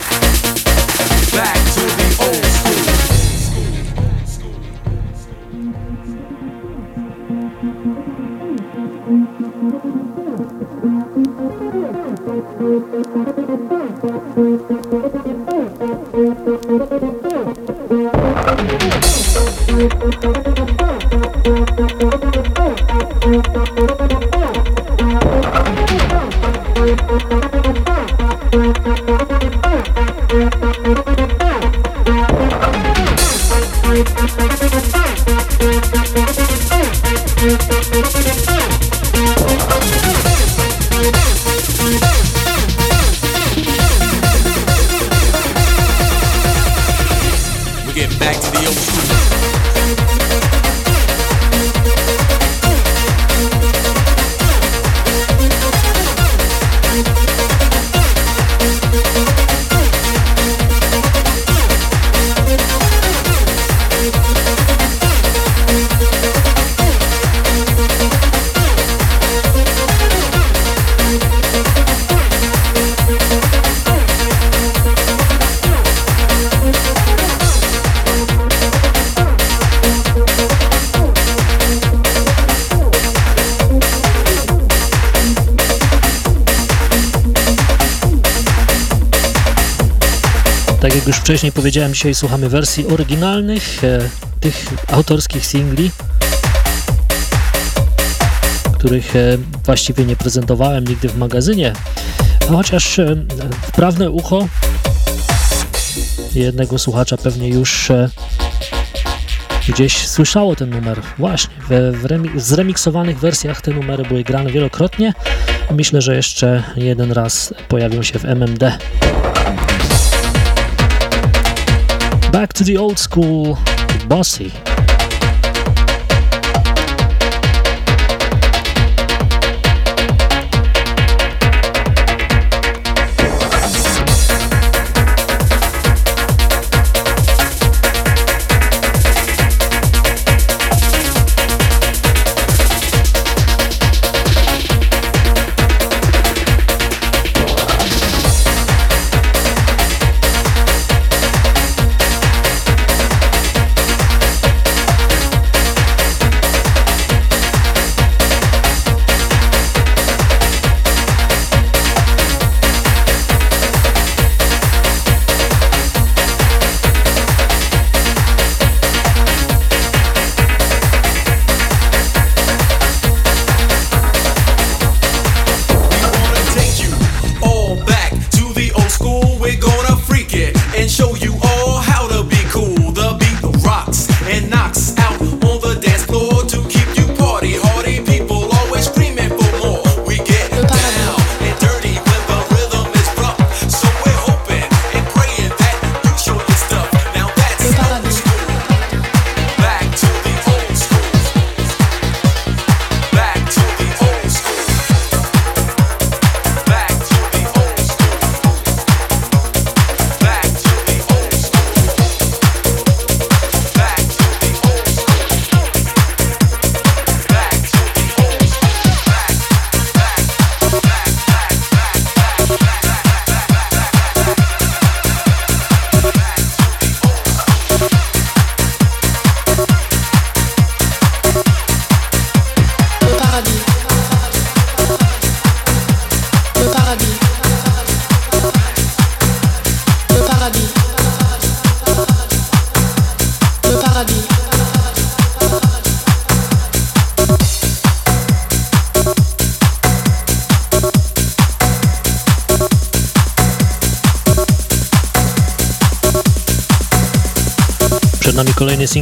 Wcześniej powiedziałem, dzisiaj słuchamy wersji oryginalnych e, tych autorskich singli, których e, właściwie nie prezentowałem nigdy w magazynie, a chociaż e, wprawne ucho jednego słuchacza pewnie już gdzieś słyszało ten numer. Właśnie, w, w remi zremiksowanych wersjach te numery były grane wielokrotnie. Myślę, że jeszcze jeden raz pojawią się w MMD. Back to the old school bossy.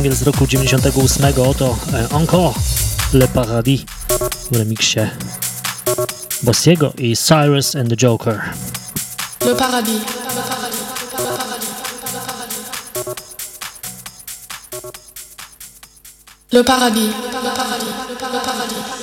Singiel z roku 98, oto e, Encore Le Paradis w remiksie Bossiego i Cyrus and the Joker. Le Paradis. Le paradis. Le paradis. Le paradis.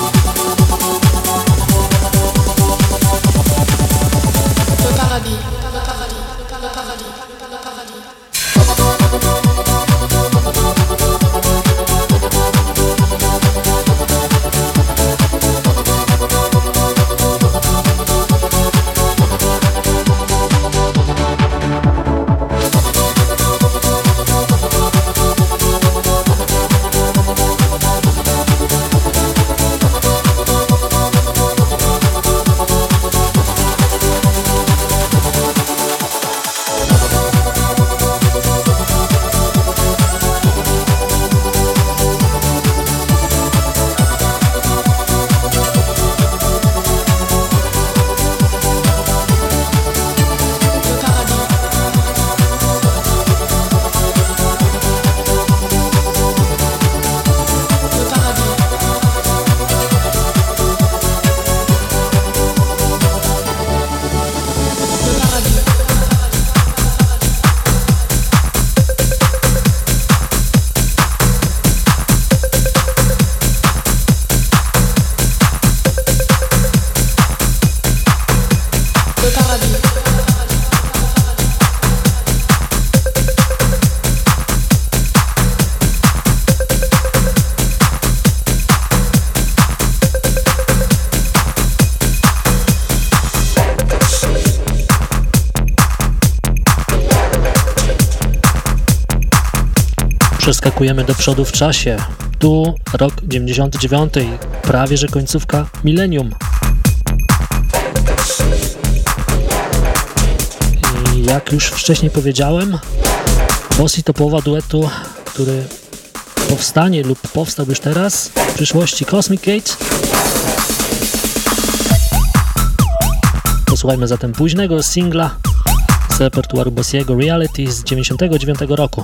Przeskakujemy do przodu w czasie. Tu rok 99, prawie że końcówka milenium. I jak już wcześniej powiedziałem, Bossy to połowa duetu, który powstanie lub powstał już teraz w przyszłości Cosmic Gate. Posłuchajmy zatem późnego singla z repertuaru Bossiego Reality z 99 roku.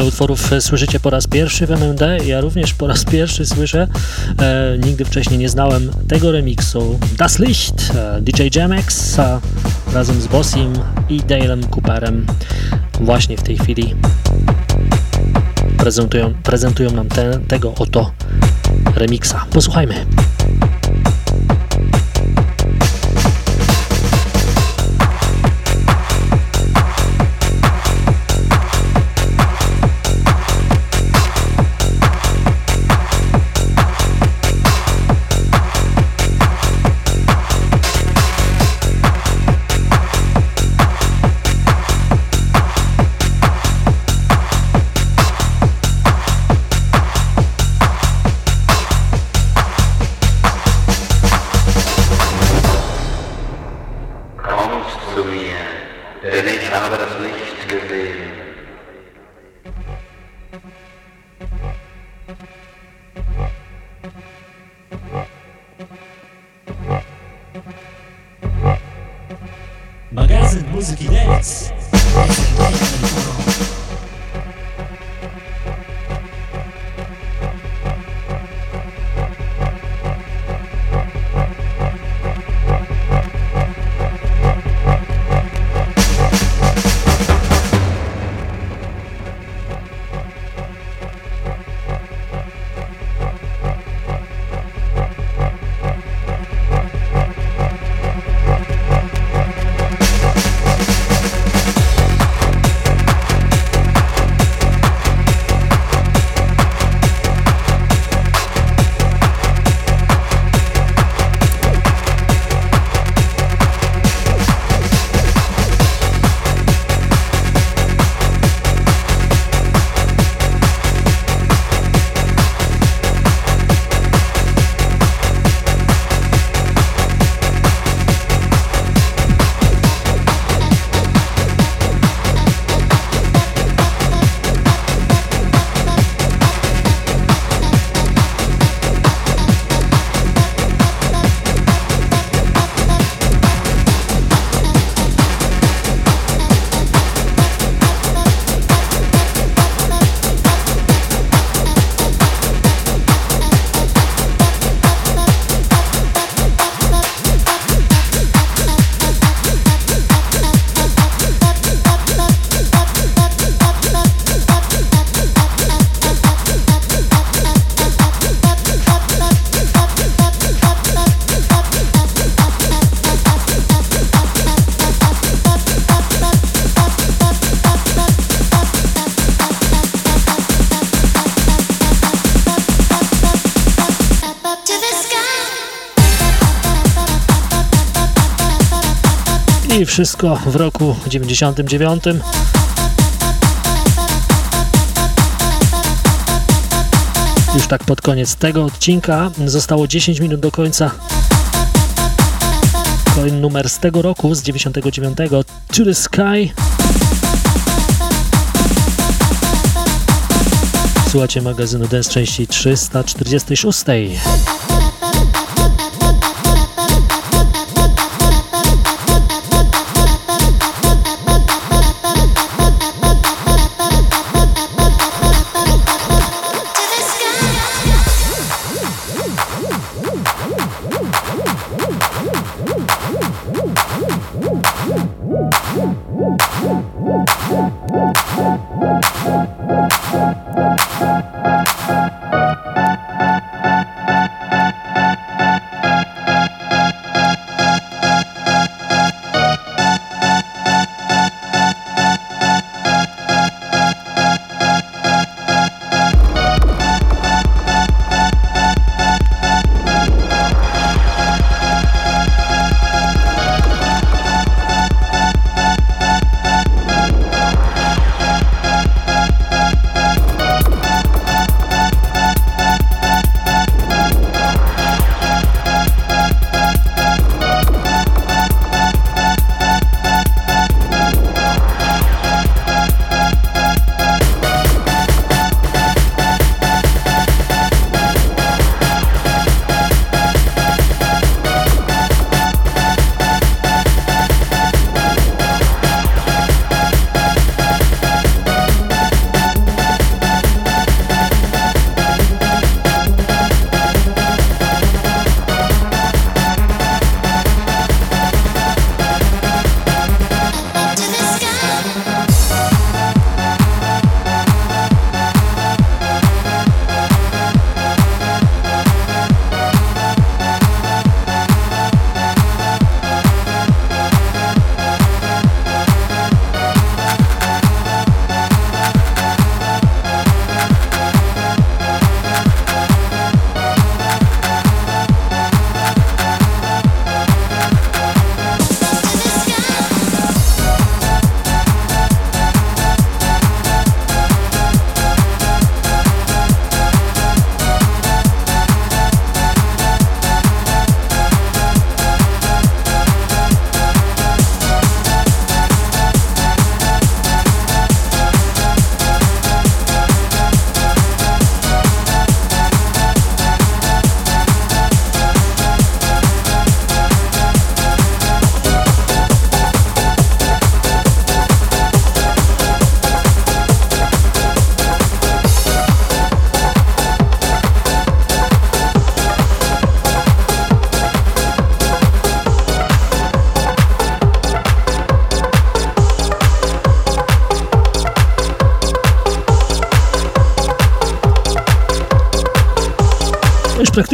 Wiele utworów słyszycie po raz pierwszy w MMD. Ja również po raz pierwszy słyszę. E, nigdy wcześniej nie znałem tego remiksu. Das Licht, e, DJ Jamex e, razem z Bossim i Dalem Cooperem właśnie w tej chwili prezentują, prezentują nam te, tego oto remiksa. Posłuchajmy. Wszystko w roku 99. Już tak pod koniec tego odcinka zostało 10 minut do końca. Kolejny numer z tego roku, z 99, To the Sky. Słuchacie magazynu Dance części 346.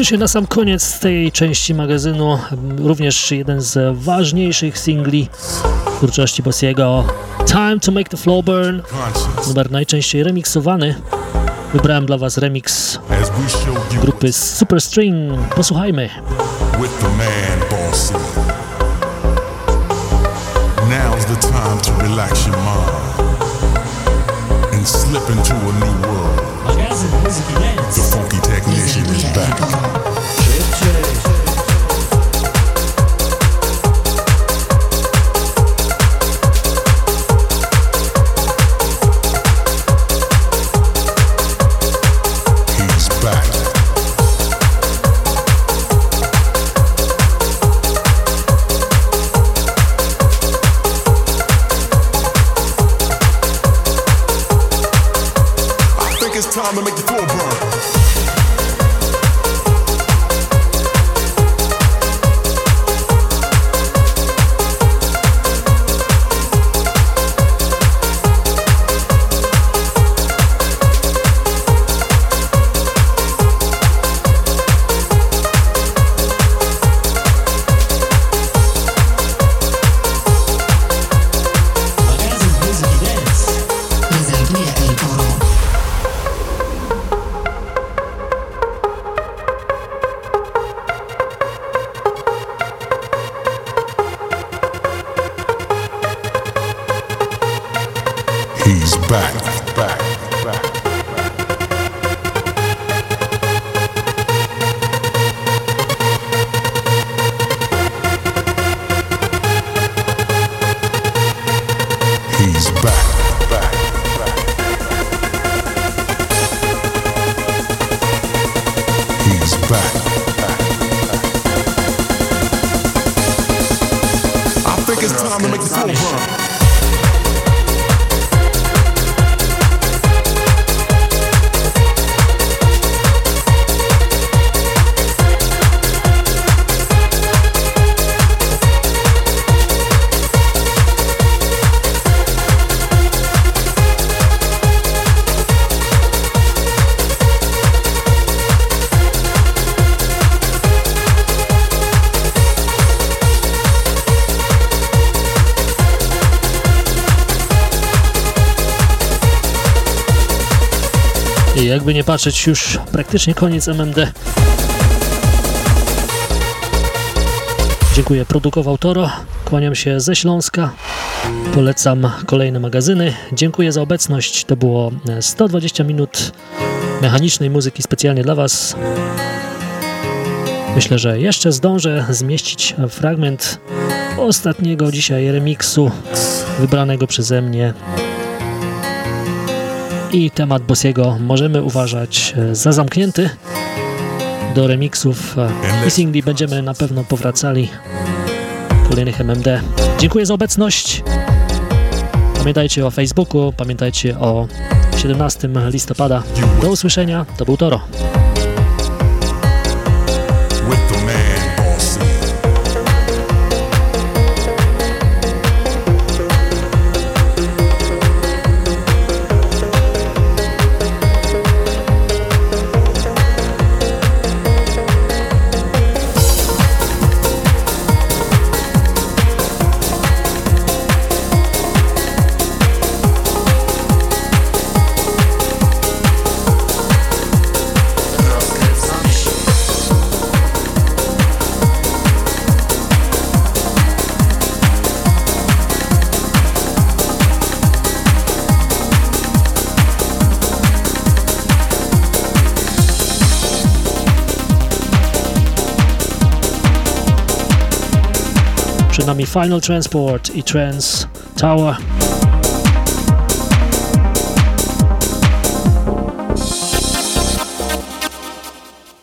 praktycznie na sam koniec tej części magazynu. Również jeden z ważniejszych singli twórczości Bossiego. Time to Make the Floor Burn. Numer najczęściej remiksowany. Wybrałem dla was remix grupy Super String. Posłuchajmy. With the man bossy. Now's the time to relax your mind and slip into a new world jakby nie patrzeć już praktycznie koniec MMD Dziękuję, produkował Toro. Kłaniam się ze Śląska. Polecam kolejne magazyny. Dziękuję za obecność. To było 120 minut mechanicznej muzyki specjalnie dla Was. Myślę, że jeszcze zdążę zmieścić fragment ostatniego dzisiaj remiksu wybranego przeze mnie. I temat Bossiego możemy uważać za zamknięty. Do remixów i singli będziemy na pewno powracali kolejnych MMD. Dziękuję za obecność. Pamiętajcie o Facebooku, pamiętajcie o 17 listopada. Do usłyszenia. To był Toro. Przed nami Final Transport i Trans Tower.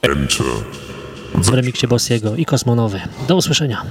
Enter W remiksie Bossiego i Kosmonowy. Do usłyszenia.